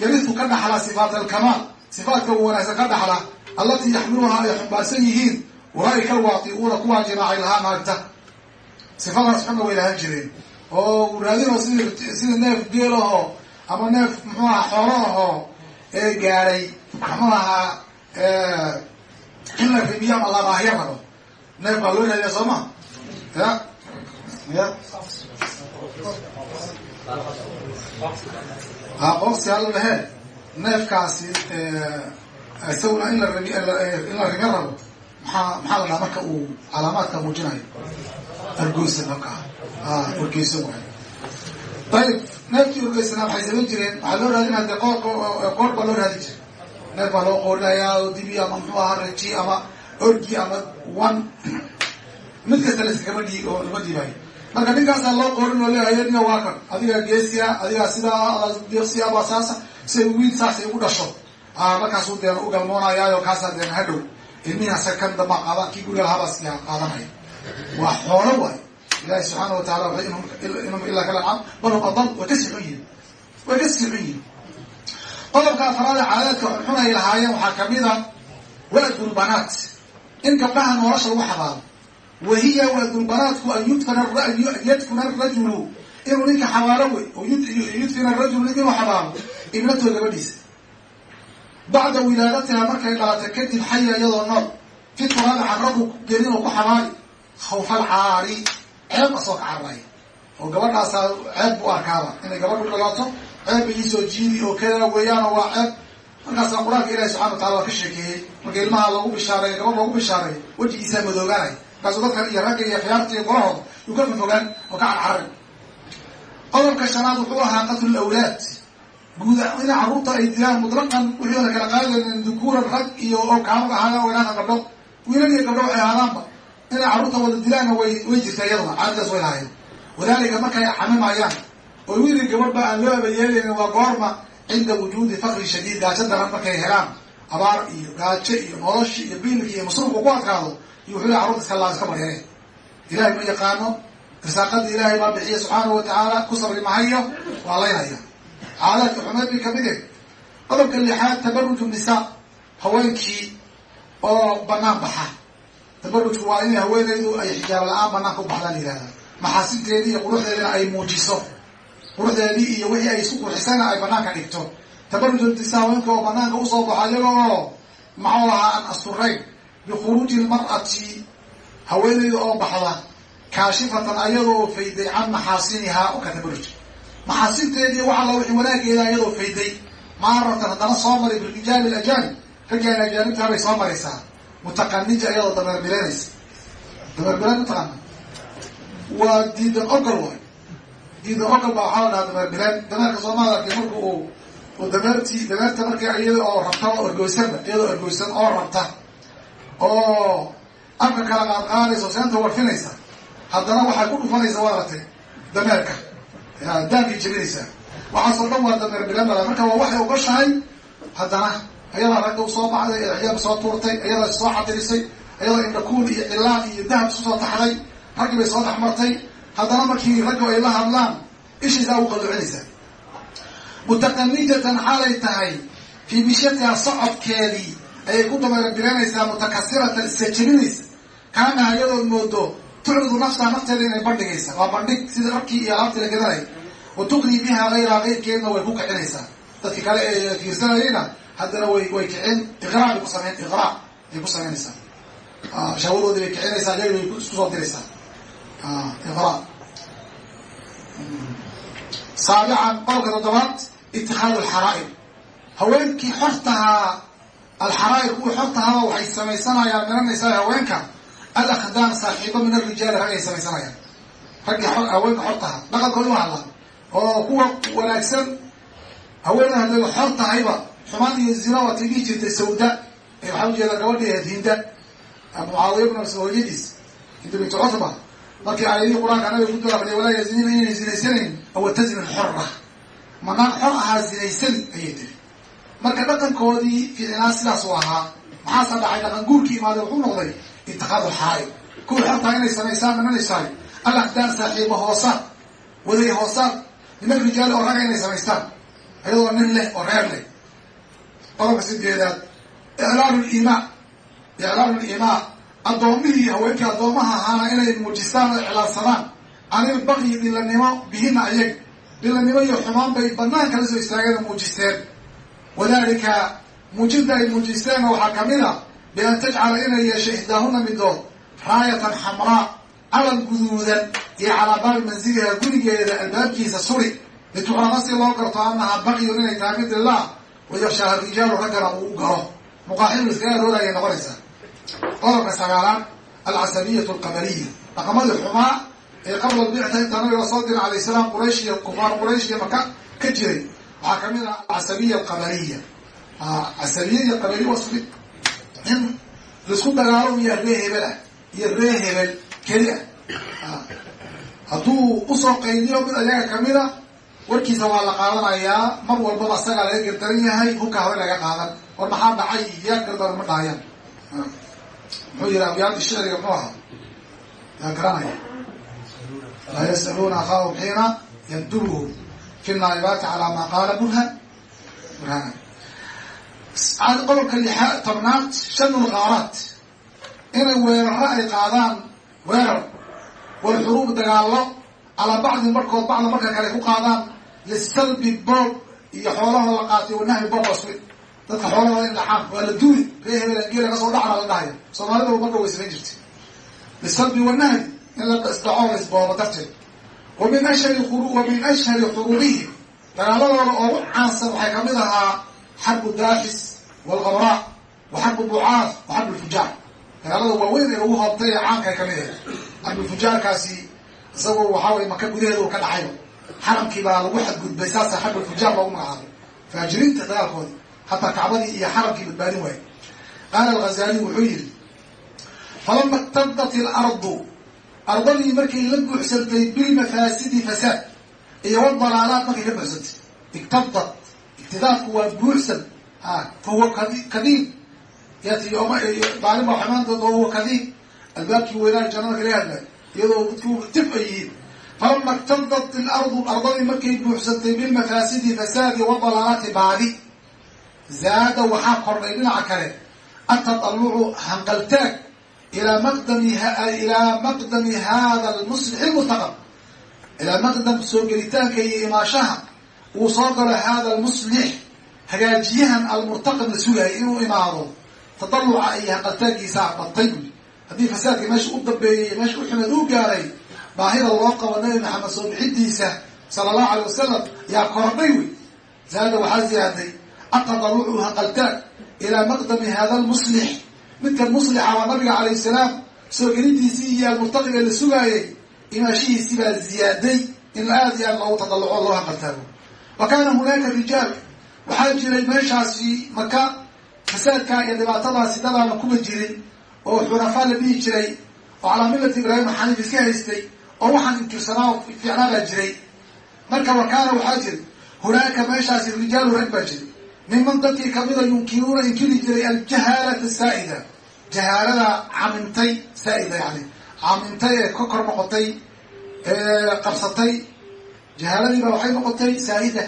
Speaker 1: yarisu ka dhaxla sifaat alkamaal sifaatka u wanaagsan ka dhaxla allatii yaxmiluhaa ay xumbaarsan yihiin ulaaika alwaatiuuna kuwaa jimaacay lahaa naagta sifadaas xunna way lahaan jireen. Oo uu raadinoo sid sida neef geel ahoo ama neef muxuu aha xoolo ahoo ee gaadhay muxuu ahaa in la ribiyo ama labaahyo rabo neef baa loo raadiya soo ma? Ya ha qoofsi hala lehe neefkaasi isaguna in la rabi in la ribo rabo maxaa maxaa la dhaha marka uu calaamaadka muujinayo. Argoysan halka ah wargeysan waay ayib neefkii wargeysanaa waxay samayn jireen. Waxaa loo raadinaya de qoor baa loo raadin jiray. Neef baa loo qoorinayaa oo dibi ama muxuu ahaa raji ama orgi ama wan. Mid kasta laskama dhii oo lama dhiibayo marka ninkaasaa loo qoorin oo leeyahay niga waa kan. Adigaa geesiya adigaa sidaa deeqsiyaabaa saasa. Siay wiil saasay ugu dhasho. Markaasuu deena u galmoonayaayo kaasaa deena hadhow ilmihiasa kan damba qaada kii guriga lahabaasyaa qaadanaya waa xoolo waay. Ilahi subxaana wa taala waay inhum ilaa kalancaam bal hum adal way ka sii xun yihiin way ka sii xun yihiin qodobka afraada caadaadka xunxun ay lahaayeen waxaa ka mid a waadulbanaat in gabdhaha nolosha lagu xabaalo wahiya waadulbanaatku an yudfana yadfuna arajulu inuu ninka xabaalo wey oo yudfina arajulu nin inuu xabaalo ibnatoo gabadhiisa bacda wilaadatiha markay dhalatay kadib xaya iyadoo nool fi turaabi caradu gelin oo ku xabaali khawfal caari ceeb asoo ka cararaya oo gabadhaasaa ceeb bu arkaaba inay gabadhu dhalato ceeb iisoo jiidi oo keda weeyaano waa ceeb markaasaa qur'aanka ilahi subxana wa tacala waa ka sheekeeyey marka ilmaha lagu bishaareeyo gabadh loogu bishaareeyo wejigiisaa madoogaanaya markaasuu dadkan iyo ragga iyo khiyaarta iyo golahooda yuu ka fofogaan oo ka carcaray. Qodobka shanaad wuxuu ahaa qatlu awlaad. Guud ina carruurta ay dilaan mutlaqan wixii ona kala qaadaynin dukuuran rag iyo oo kaamag ahaadaan weynaanka gabdho. Wiilal iyo gabdho waxay ahaadaanba inay carruurta wada dilaanna way way jirta iyaduna caadadaas way lahayen wadalika markay xamimayaan oo wiili gabadhba aan loo abayeelaynin waa goorma cinda wujuudi fakri shadiid gaajo daran markay helaan. Abaar iyo gaajo iyo noloshi iyo biilki iyo masruufku ku adkaado iyo wuxuu carruurta iska laa iska baryareen ilahay ma yaqaano risaaqadii ilaahay baa bixiya subxaanahu wa tacaala ku sabri mahayo waa laynaya caadaadka xumeed bay ka mid eh qodobka lixaad tabaruju nisaa haweenkii oo banaan baxa. Tabarujku waa inay haweenaydu ay xijaab la'aan banaanka u baxdaan yihahda maxaasinteedii iyo quruxdeedina ay muujiso. Quruxdeedii iyo wixii ay isku qurxisana ay banaanka dhigto. Tabaruj nisaa haweenka oo banaanka u soo baxo iyaga oo maxuu ahaa aan asturayn bikhuruuji lmar'ati haweenayda oo baxda kaashifatan ayadoo fayday can maxaasinihaa oo ka tabaruj maxaasinteedii wax alla wixii wanaageeda ayadoo fayday maaratan haddana soo maray birijaali alajaanib raggaan ajaanibtaa bay soo maraysaa mutaqanija ayadoo dameerbilanaysa dameerbilan mataqaana waa diidan ogol waay diidan ogol baa waxaa la dhahaa dameerbilan dameerka soomaalida arkay marka uu dameertii dameerta marka iyada oo rabta oo ergoysanba iyadoo ergoysan oo rabta oo afka kala qaadqaadaysa seenta warfinaysa. Haddana waxay ku dhufanaysa waa aragtay dameerka. Daabkay jebinaysaa waxaasoo dhan waa dameer bilamala marka waa waxay ogashahay haddana ayadaa ragga u soo baxday ee soo tuurtay ayadaa soo cadirisay ayadoo indhakuul iyo cilaan iyo dahab isu soo taxday raggii bay soo dhexmartay. Haddana markii raggu ay la hadlaan ishiisaa u qallucinaysaa mutaqanijatan xaalay tahay fii mishatiha socodkeedii ayay ku dameer bilanaysaa mutakasiratan isajebinaysa kaanaha iyadood moodo tucridu nafsaha nafteeda inay bandhigaysa. Waa bandhig sida dharkii iyo alaabtii la gadanay wa tuqrii biha hayraha keyrkeedna way ku kicinaysaa. Dadki kale ee fiirsanayayna haddana way way kicin. Iqraa bay ku sameyn iqraa ay ku samaynaysaa shaawadoodii bay kicinaysaa iyaga bay isku soo diraysaa. Iqraa saabican qodobka toddobaad itikaadu alxaraa'ir haweenkii xortahaa alxaraa'ir kuwii xortahaa waxay samaysanayaan miranaysaa haweenka. Alakdaam saaxiibo min arijaali rag ay samaysanayaan. Raggii haweenka xortaha dhaqankooda u hadla oo kuwa wanaagsan haweeney hadday xor tahayba xumaan iyo zina waatay dhihi jirtay sawda ee waxaa ujeeda gabadhii ahayd hinda. Mucaawiya bn hooyadiis hinda bintu cutba. Markii aayadihii qur'aanka nabiga ku dalaaqday walaa yazinina inay zinaysanayn awa tasnin xora manaan xor ahaa zinaysani ayay tiri marka dhaqankoodii ficnaa sidaas u ahaa maxaasa dhacay? Dhaqan guurkii imaade wuxuu noqday itikaad alxaaid kuwii xortaa inay samaysaan mananaysahay alakdaan saaxiibo hoosaad waday hoosaad min alrijaali oo raga inay samaystaan ayadoo nin leh oo reer leh. Qodobka sideedaad iclaalu limaa iclaalu limaa addoomihii haweenkii addoomaha ahaana inay muujistaan oo iclaansadaan. Canil baqyi dhilanimo bihina ayag. Dhilanimo iyo xumaan bay banaanka la soo istaageen oo muujisteen wadalika muujinta ay muujisteenna waxaa ka mid a bian tajcala inay yeesho ixdaahuna midood raayatan xamraa calan guduudan iyo calaa baabi manziliha gurigeeda albaabkiisa suri. Lituclama si loo garto anaha bakyun inay tahay mid lilah wayakshaaha rijaalu raggana uu u galo. Muqaaxilu iskaga aroorayay noqonaysaa. Qodobka sagaalaad alcasabiyatu alqabaliya dhaqamadii xumaa ee qabla bicta inta nabiga soo dira alayh salaam quraysh iyo kufaar quraysh iyo maka ka jiray waxaa ka mid ah alcasabiya alqabaliya casabiya iyo qabaliya waa isku in la isku dagaalo iyo ree hebel ah iyo ree hebel keli ah. Hadduu u soo qaydiyo mid ayaga ka mid a warkiisa waa la qaadanayaa mar walbaba asagaa laga gardaran yahay hubkaa hore laga qaadan. War maxaa dhacay? Yaa gardaran ma dhahayaan. Muxuu yihi abyaadi shicriga muxuu ahaa yaa garanaya laa yasaluuna akhaahum xiina yabduruhu fi naa'ibaati calaa maa qaala burhan burhana qodobka lixaa tobnaad shanu lgaaraat inay weeraro ay qaadaan weerar walxuruub dagaallo calaa bacdin barkood bacda marka kale ku qaadaan lisalbi boob iyo xoolahoo la qaatay wanahbi boob dadka xoolahooda in dhacaan waa la duuli ree hebel geela ka soo dhacna la dhahaya soomaalida marka way samayn jirtay lisalbi wanahbi in la isdhaco la isboobo darteed wa min ashhari wa min ashhari xuruubihi dagaaladooda oogu caansan waxay ka mid ahaa xarbu daaxis walqabraa wa xarbu bucaad wa xarbu lfujaar dagaalada waaweyn ee lagu hoobtay ee caanka ka mid ah xarbulfujaarkaasi isagoo waxaa weye maka gudaheeda uu ka dhacayba xaramkii baa lagu xadgudbay saasa xarbulfujaar loogu magacaabay faajiriinta dagaalkoodi hataa kacbadii iyo xaramkii badbaadin waaye qaala alghazaliy wuxuu yihi falama iktadat ilardu ardadii markay la buuxsantay bilmafaasidi fasaad iyo wadalaalaad markay ka buuxsantay. Iktadat iktidaadku waa buuxsan. Fahuwa kadiib yati daalin baa xumaan doonta wahuwa kadiib albaabkii weynaa jannada kala hadlay iyadoo dadku tif ay yihiin. Falama iktadat ilardu ardadii markay buuxsantay bilmafaasidi fasaadi wadalaalaati baadi. Zaada waxaa kordhay dhinaca kale. Atatalucu hanqaltaag ilaa maqdami hada almuslix ilmurtaqab ilaa maqdam soo gelitaanka iyo imaashaha uu soo galo hada almuslix hagaajiyahan almurtaqab la sugaayay inuu imaado tadaluca iyo hanqaltaagiisaa badtay buli haddii fasaadka meesha u dambeeyay meesha u xumeed uu gaaray baahida loo qabo nabi maxamed soo bixidiisa sala allahu alay wasalam yaa kordhay wey zaada waxaa ziyaaday atadalucu hanqaltaag ilaa maqdami hada almuslix midkan muslixa waa nabiga calayh salaam soo gelintiisii iyo almurtaqiga la sugaayay imaashihiisii baa ziyaaday. In aada iyo aad loogu tadaluco loo hanqaltaago wa kaana hunaaka rijaal. Waxaa jiray meeshaasi maka fasaadkaa iyo dhibaatadaasi dadaana kuma jirin oo xunafaa la dhihi jiray oo calaa millati ibraahima xaniif iska haystay oo waxaan inkirsanaa fiicnaa baa jiray. Marka wa kaana waxaa jira hunaaka meeshaasi rijaalu rag baa jiray miman dadkii kamida yunkiruuna inkiri jiray aljahaalata saa'ida jahaalada camintay saa'ida yani camintay ee ka kor noqotay qabsatay jahaaladiiba waxay noqotay saa'ida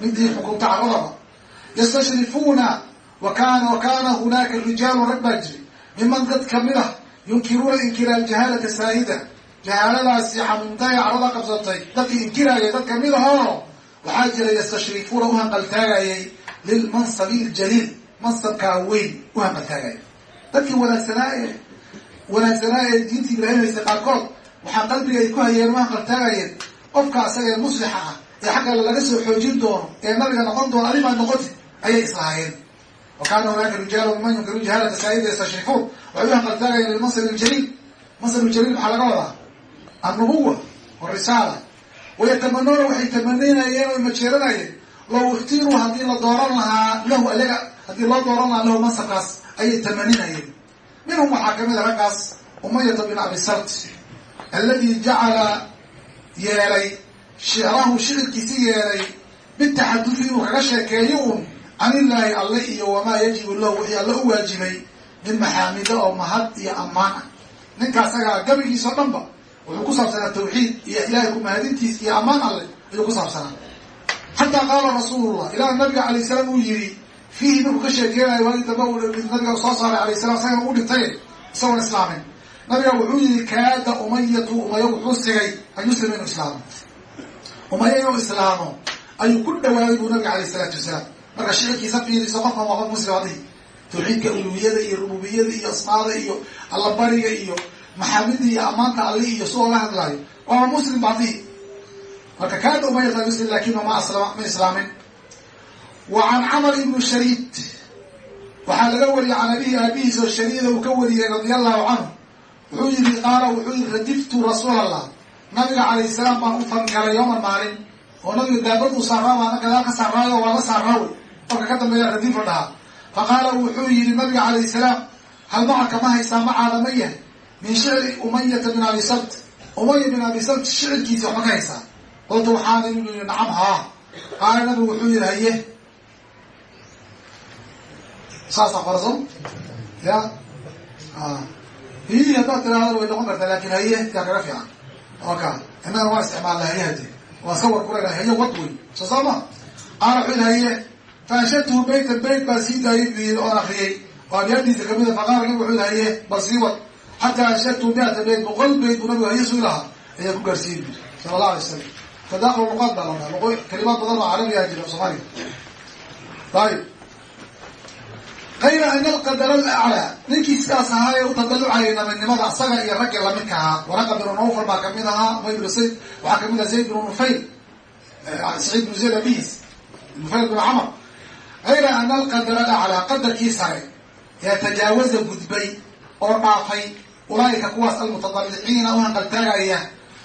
Speaker 1: midii xukunta carradaba yastashrifuuna wa kaana wa kaana hunaaka rijaalu rag baa jiray. Miman dad ka mid ah yunkiruuna inkira aljahaalata saa'ida jahaaladaasi camintay ee carrada qabsatay dadkii inkiraayay dad ka mid ahoo waxaa jira yastashrifuuna u hanqaltaagayay lilmansabi iljaliil mansabkaa weyn u hanqaltaagaya dadkii wanaagsanaa ee wanaagsanaa ee diinta ibraahim haystay qaarkood waxaa qalbiga ay ku hayeen u hanqaltaagayeen qofka asaga ee muslixa ah ee xagga laga soo xoojin doono ee nabiga noqon doono adimaa noqoti ayay islahaayeen wa kaana hunaaka rijaalu miman yunkiru jahaalata saa'ida yastashrifuun. Waxay u hanqaltaagayeen lilmansab iljaliil mansab iljaliil maxaa laga wadaa annubuwa warisaala wayatamanuuna waxay tamaninayeen oy majeeranayeen low iftiiruu haddii la dooran lahaa lahu ayaga haddii loo dooran lahaa lahu mansabkaas ayay tamaninayeen. Minhum waxaa ka mid a raggaas umayata bin abi salt alladii jacala yeelay shicrahu shicirkiisi yeelay bitaxadufi inuu kaga sheekeeyo uun can alle iyo wamaa yajibu lahu wixii alle u waajibay maxaamida oo mahad iyo ammaan ah. Ninka asagaa gabigiisa o dhan ba wuxuu ku saabsanaa tawxiid iyo ilahay ku mahadintiis iyo ammaan alle ayuu ku saabsanaa xataa qaala rasuulullah ilaa nabiga alayh salaam uu yidhi fiihi markuu ka sheekeynayo waagi dambe uu nabiga soo saaray alayh salam isagana u dhintay isagoon islaamin. Nabiga wuxuu yihi kaada umayatu umayo wuxuu sigay an yuslima inuu islaamo. Umayo inuu islaamo ayuu ku dhawaaday buu nabiga alayh salaatu wasalaam. Marka shicirkiisa fiiriso qofkan waa qof muslim adihi tawxiidka uluwiyada iyo rububiyada iyo asmaada iyo allabariga iyo maxaamida iyo ammaanta alli iyo si ooga hadlaayo waaba muslim baadihi marka kaada umayata an yuslim laakiin ma ma islaamin. Wa can camar ibnu shariid. Waxaa laga wariyey can abihi aabihiis oo shariida uu ka wariyey radia allahu canhu. Wuxuu yihi qaala wuxuu yihi radiftu rasuul allah nabiga calayh salaam baan u fangalay yooman maalin oo nabiga daabaduu saaraa baana gadaal ka saaraayo waa la saaraa wey qofka ka dambeeya radiif la dhahaa. Fa qaala wuxuu yihi nabiga calayh salaam hal macaka ma haysaa macaada ma yahay. Min shicri umayata bin abi salt. Umaya bin abi salt shicirkiisa waxba ka haysaa qolta waxaana inu yihi nacam haa qaala nabigu wuxuu yihi haye saasa qorso ya hi haddaad tiraahdo way noqon kartaa laakiin haye yaa kaga fiican oka innaga waa isticmaalna haye hadi waa sawar kulena haye wad wey soo saa ma qaala wuxuu yihi haye faanshadtuhu baytan bayt baa sii daayay bu yii oon akriyey oo abyaadiisa kamida faqaala nabi wuxuu yihi haye bal sii wad xataa anshadtuhu miata bayt boqol bayt buu nabigu haye suu lahaa ayaa ku gaarsiiyey bu sala allah alay salam tadaakul luqaad baa la dhaha kalimaad badan oo carabigaa jira soomaaliga ayib kayra ana alqadar alaclaa ninkii sidaas ahaa ee u tadalucayay nabinimada asaga iyo raggii lamidka ahaa waraqa binu nawfal baa ka mid ahaa umay binu sayd waxaa ka mid aha zayd binu nufayl saciid binu zayd abis nufayl binu camar kayra ana alqadar alaclaa qadarkii sare ee tajaawaza gudbay oo dhaafay ulaaika kuwaas almutadaliciina u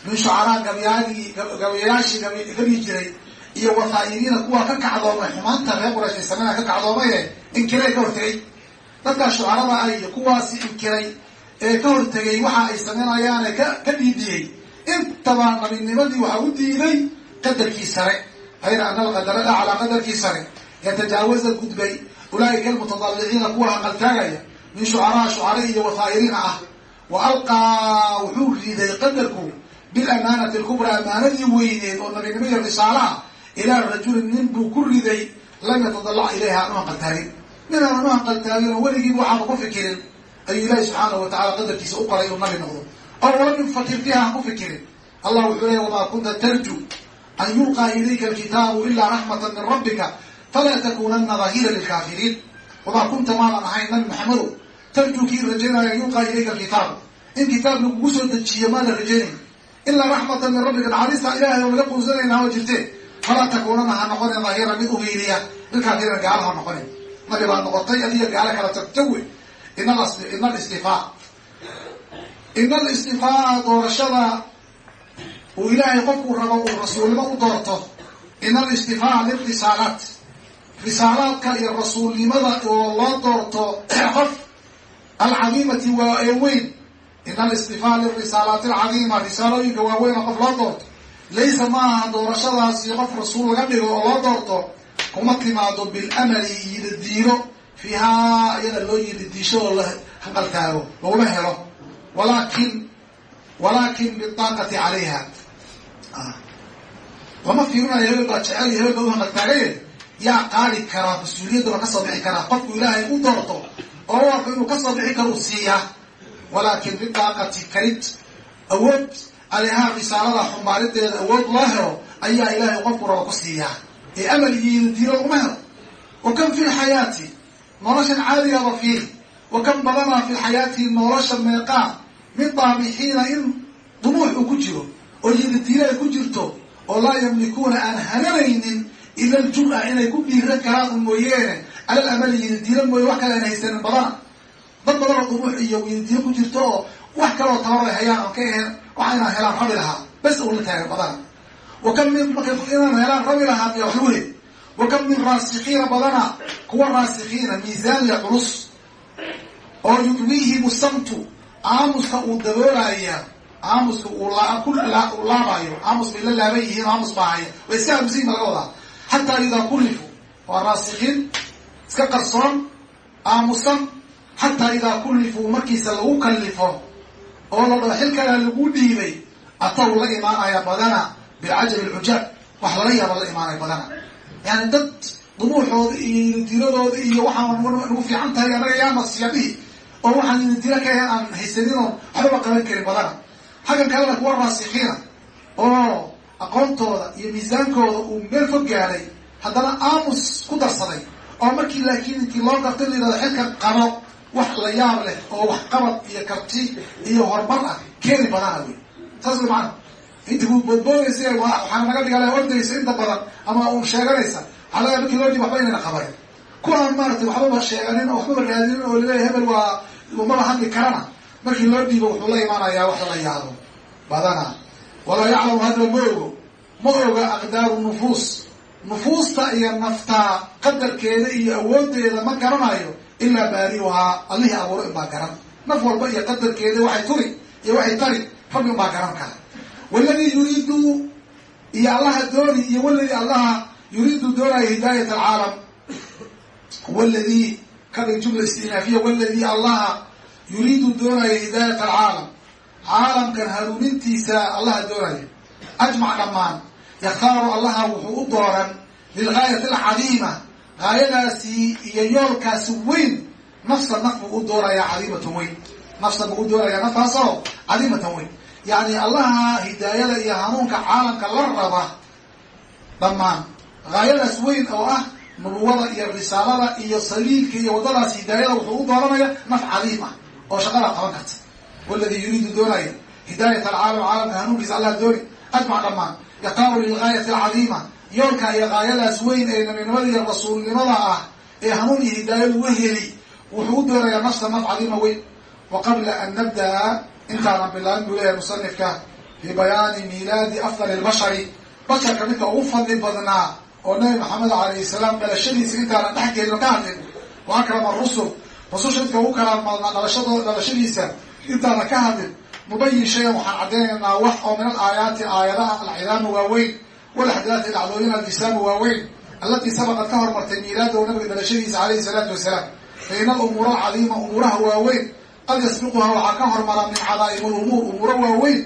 Speaker 1: min shucaraa gabyaagii gabayayaashii gabi jiray. Iyo wafaa'iliina kuwa ka kacdoomay xumaanta reer quraysh ay sameynaya ka kacdoomaye inkiray ka hortegay dadkaa shucarada ah iyo kuwaasi inkiray ee ka hortegay waxa ay sameynayaane ka ka dhiidiyey intaba nabinimadii waxaa u diiday qadarkii sare. Ayra ana alqadar alaclaa qadarkii sare. Yatajaawaza gudbay. Ulaaika almutadaliciina kuwa hanqaltaagaya min shucaraa shucara iyo wafaa'iliina ah. Wa alqaa wuxuu riiday qadarku bilamaanati alkubraa amaanadii weyneed oo nabinimo iyo risaalaha ilaa rajulin nin buu ku riday lam yatadalac ilayha anu hanqaltaagin nin aan anu hanqaltaagin oo weligiiba waxaaba ku fikirin ayuu ilaahi subxaanahu watacala qadarkiisa u qoray inuu nabi noqdo ow lam yufakir fiiha aan ku fikirin allah wuxuu leeya wamaa kunta tarju an yulqaa ilayka alkitaabu ilaa raxmatan min rabbika falaa takunana dahira lilkaafiriin wamaa kunta maadan ahayn nabi maxamedow tarju kii rajaynaya an yulqaa ilayka alkitaabu in kitaab lagugu soo dejiyo maadan rajaynay ilaa raxmatan min rabbika naxariista ilahay oo laga quusanayna wa jirteen falaa takuunana ha noqonin dahira mid uhiiliya lilkaafiriina gaala ha noqonin nabi baa noqotay adiga gaalo kala tagtawe ina alistifaa ina alistifaa doorashada uu ilaahay qofkuu rabo uu rasuulnimo u doorto ina alistifaa lilrisaalaat risaalaadka iyo rasuulnimada oo loo doorto qof alcadiimati waa ee weyn ina alistifaa lilrisaalaati alcadiima risaalooyinka waaweyn oo qof loo doorto. Laysa maaha doorashadaasi qof rasuul laga dhigo oo loo doorto. Kuma timaado bilamali yidadiilo fiihaa iyada loo yidadiisho oo la hanqaltaago laguma helo. Walaakin walaakin bidaaqati calayha. Lama fiirinayo hebel baa jecel iyo hebel baa u hanqaltaagaye yaa qaadi karaa mas'uuliyadduna ka soo bixi karaa. Qofku ilaahay u doorto oo u arko inuu bixi karo u walaakin bidaaqati karid awood alehaa risaalada xumbaarideeda awood loo helo ayaa ilaahay qofku raba ku siiyaa ee amal iyo laguma helo. Wa kan fi lxayaati noloshan caadigaaba fiiri. Wa kan badanaa fi lxayaati nolosha meeqaa min daabixiina in dumuux uu ku jiro oo yidadiilo ay ku jirto oo laa yamlikuuna aan hananaynin ila aljur-a inay ku dhiiran karaan mooyeene alal amali yidadiilo mooye wax kale aan haysanin badana dad badanoo dumuux iyo yidadiilo ku jirto oo wax kaloo tabar ay hayaan oo ka aheen waxa inaan helaan rabi lahaa. Bes uu la taagan badana wa min inaan helaan rabi lahaa miya wax lagu leey wa min raasikiina badana kuwa raasikiina miisaaniya culus. Oo yudwiihim samtu aamuska uu daboolaya aamuska ku laabayo aamus bay la laaban yihiin aamus baahaya way iska aamusiin ba laga wadaa. Xataa idaa kulifu waa raasikiin iska qarsoon aamusan xataa idaa kullifuu markiisa lagu kallifo oo la dhaho xilkana lagu dhiibay ataw la imaanaya badana bilcajabi alcujaab wax lala yaaba la imaanaya badana. Yani dad dumuuxooda iyo diiradooda iyo waxaan nagu fiican tahay anaga yaana siyaabihi oo waxaan idindira ka ahayn aan haysanin oo waxbaba qaban karin badana. Xaggan kalena kuwa raasikiina oo aqoontooda iyo miisaankooda uu meel fog gaaday haddana aamus ku darsaday oo markii laakiin intii loo gartay la yidhahdo xilkan qabo wax la yaab leh oo wax qabad iyo karti iyo horumar ah keeni badana wey saas way macana inta ku boodboodaysa waxaana naga dhigala ordaysa inta badan ama un sheeganaysa. Waxaa laga markii loo dhiib waxba inayna qabayn kuwaan maaragtay waxbaba sheeganin oo waxbaba raadinin oo laleeya hebel waa maba hadli karana. Markii loo dhiibo wuxuu la imaanayaa wax la yaabo. Badana. Walaa yaclamu hadda ma ogo. Ma oga aqdaaru nufuus. Nufuusta iyo naftaa qadarkeeda iyo awoodeeda ma garanayo ilaa baariuhaa allihii abuuro inbaa garan naf walba iyo qadarkeeda waxay turi iyo waxay tari rabbi unbaa garan kara waladii yuriidu iyo allaha dooni iyo waladii allaha yuriidu doonaya hidaayat alcaalam waladii kadhig jumla istinaafiya waladii allaha yuriidu doonaya hidaayat alcaalam caalamkan hanuunintiisa allaha doonaya ajmac dhammaan yakhtaaru allaha wuxuu u dooran lilgaayati alcadiima gaayadaasi iyo yoolkaasi weyn nafsa naf buu u doonayaa cadiimatan weyn. Nafsa buu u doonayaa naftaasoo cadiimatan weyn. Yacni allaha hidaayada iyo hanuunka caalamka la raba dhammaan gaayadaas weyn oo ah nubuwada iyo risaalada iyo saliidka iyo waddadaas hidaayada wuxuu u dooranaya naf cadiim ah oo shaqadaa qaban karta. Waladii yuriidu doonaya hidaayat alcaalam caalamka hanuunkiisa allah dooni ajmac dhammaan yakaaru lilgaayati alcadiima yoolka iyo gaayadaas weyn ee nabinimada rasuulnimada ah ee hanuun iyo hidaayadu u heli wuxuu u doonayaa nafsa naf cadiima weyn. Wa qabla an nabda'a intaanan bilaabin buu leeyahay musanifka fii bayaani miilaadi afdali lbashari basharka midka ugu fadli badnaa oo nabi maxamed alayhi salaam dhalashadiisa intaanan dhex gelin ka hadlin wa akrama rusul. Rususha midka ugu kalaammadnaa dhalashado dhalashadiisa intaanan ka hadlin mubayin shayan waxaan caddaynaynaa wax oo min al aayaati aayadaha alcidaama waaweyn walaxdaati dhacdooyin alislaama waaweyn allatii sabaqad ka hormartay miilaadahu nabiga dhalashadiisa alayhi salaatu wasalaam. Fa ina alumuura alcadiima umuuraha waaweyn qad yasbiquha waxaa ka hormara min cadaa'im lumuur umuuro waaweyn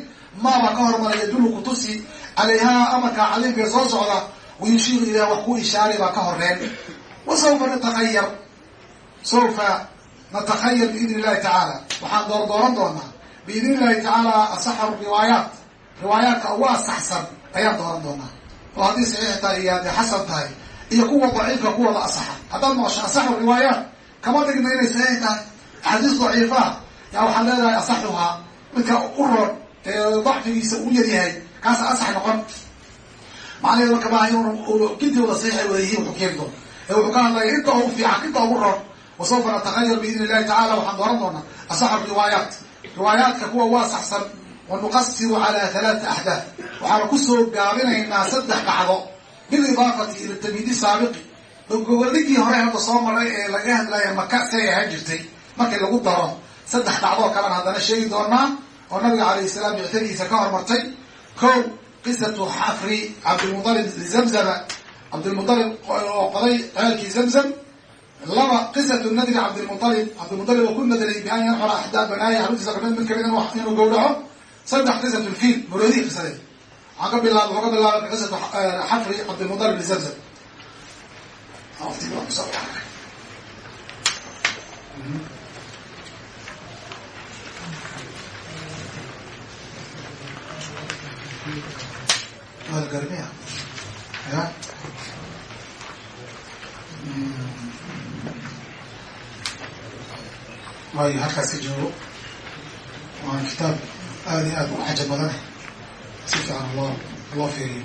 Speaker 1: maabaa ka hormara yadullu kutusi calayhaa amarkaa cadiimkae soo socda wayushiiru ilah wax ku ishaari baa ka horeen wa sawfa natahayar sawfa natakhayar biidni illahi tacaala waxaan door dooran doonaa biidni illahi tacaala asaxaru riwaayaat. Riwaayaadka ayaan dooran doonaa. Oo haddii saxiix tahay xasan tahay iyo kuwa daciifka kuwada asaxa haddaad maqasho asaxu riwaayaat kama dhigna inay saxiix tahay. Axaadiis daciifaha yaa waxaad leedahay asaxuhaa midka u roon ee dacfigiisa uu yaryahay kaasa asax noqon. Macnaheedu marka maaha inu kintii wada saxiix ay wada yihiin wuxuu keeni doona ee wuxuu ka hadlaya inta ugu fiican inta ugu roon. Wasawfa natahayar biidni illahi tacala waxaan dooran doonaa asaxu riwaayaat. Riwaayaadka kuwa waa saxsan wa nuqasiru cala halaata ahdaaf waxaana ku soo gaabinaynaa saddex dhacdo bilidaafati ila tamhiidi saabiqi gogoldhigii hore hadda soo maray ee laga hadlaya maka siay ahaan jirtay markii lagu daro saddex dhacdoo kalena haddana sheegi doonaa oo nabiga calayhi salaam bictadiisa ka hormartay ko qisatu xafri cabdilmualib lizamzama cabdilmualib oo qoday ceelkii zamzam laba qisatu nadri cabdilmualib cabdilmualib oo ku nadray bi an yanxura axdaa banaaya haruutiisa ka mid mid ka mid inuu gowraco saddex qisatu lfiil maroodihi qisadeed waxaan ka bilaab wuxuu ka bilaabay qisatu xafri cabdilmualib lizamzam garmiya ya waayo halkaasi joogo. Waana kitaab aada iyo aad u xaja badaneh si fiican loo loo fiiriyo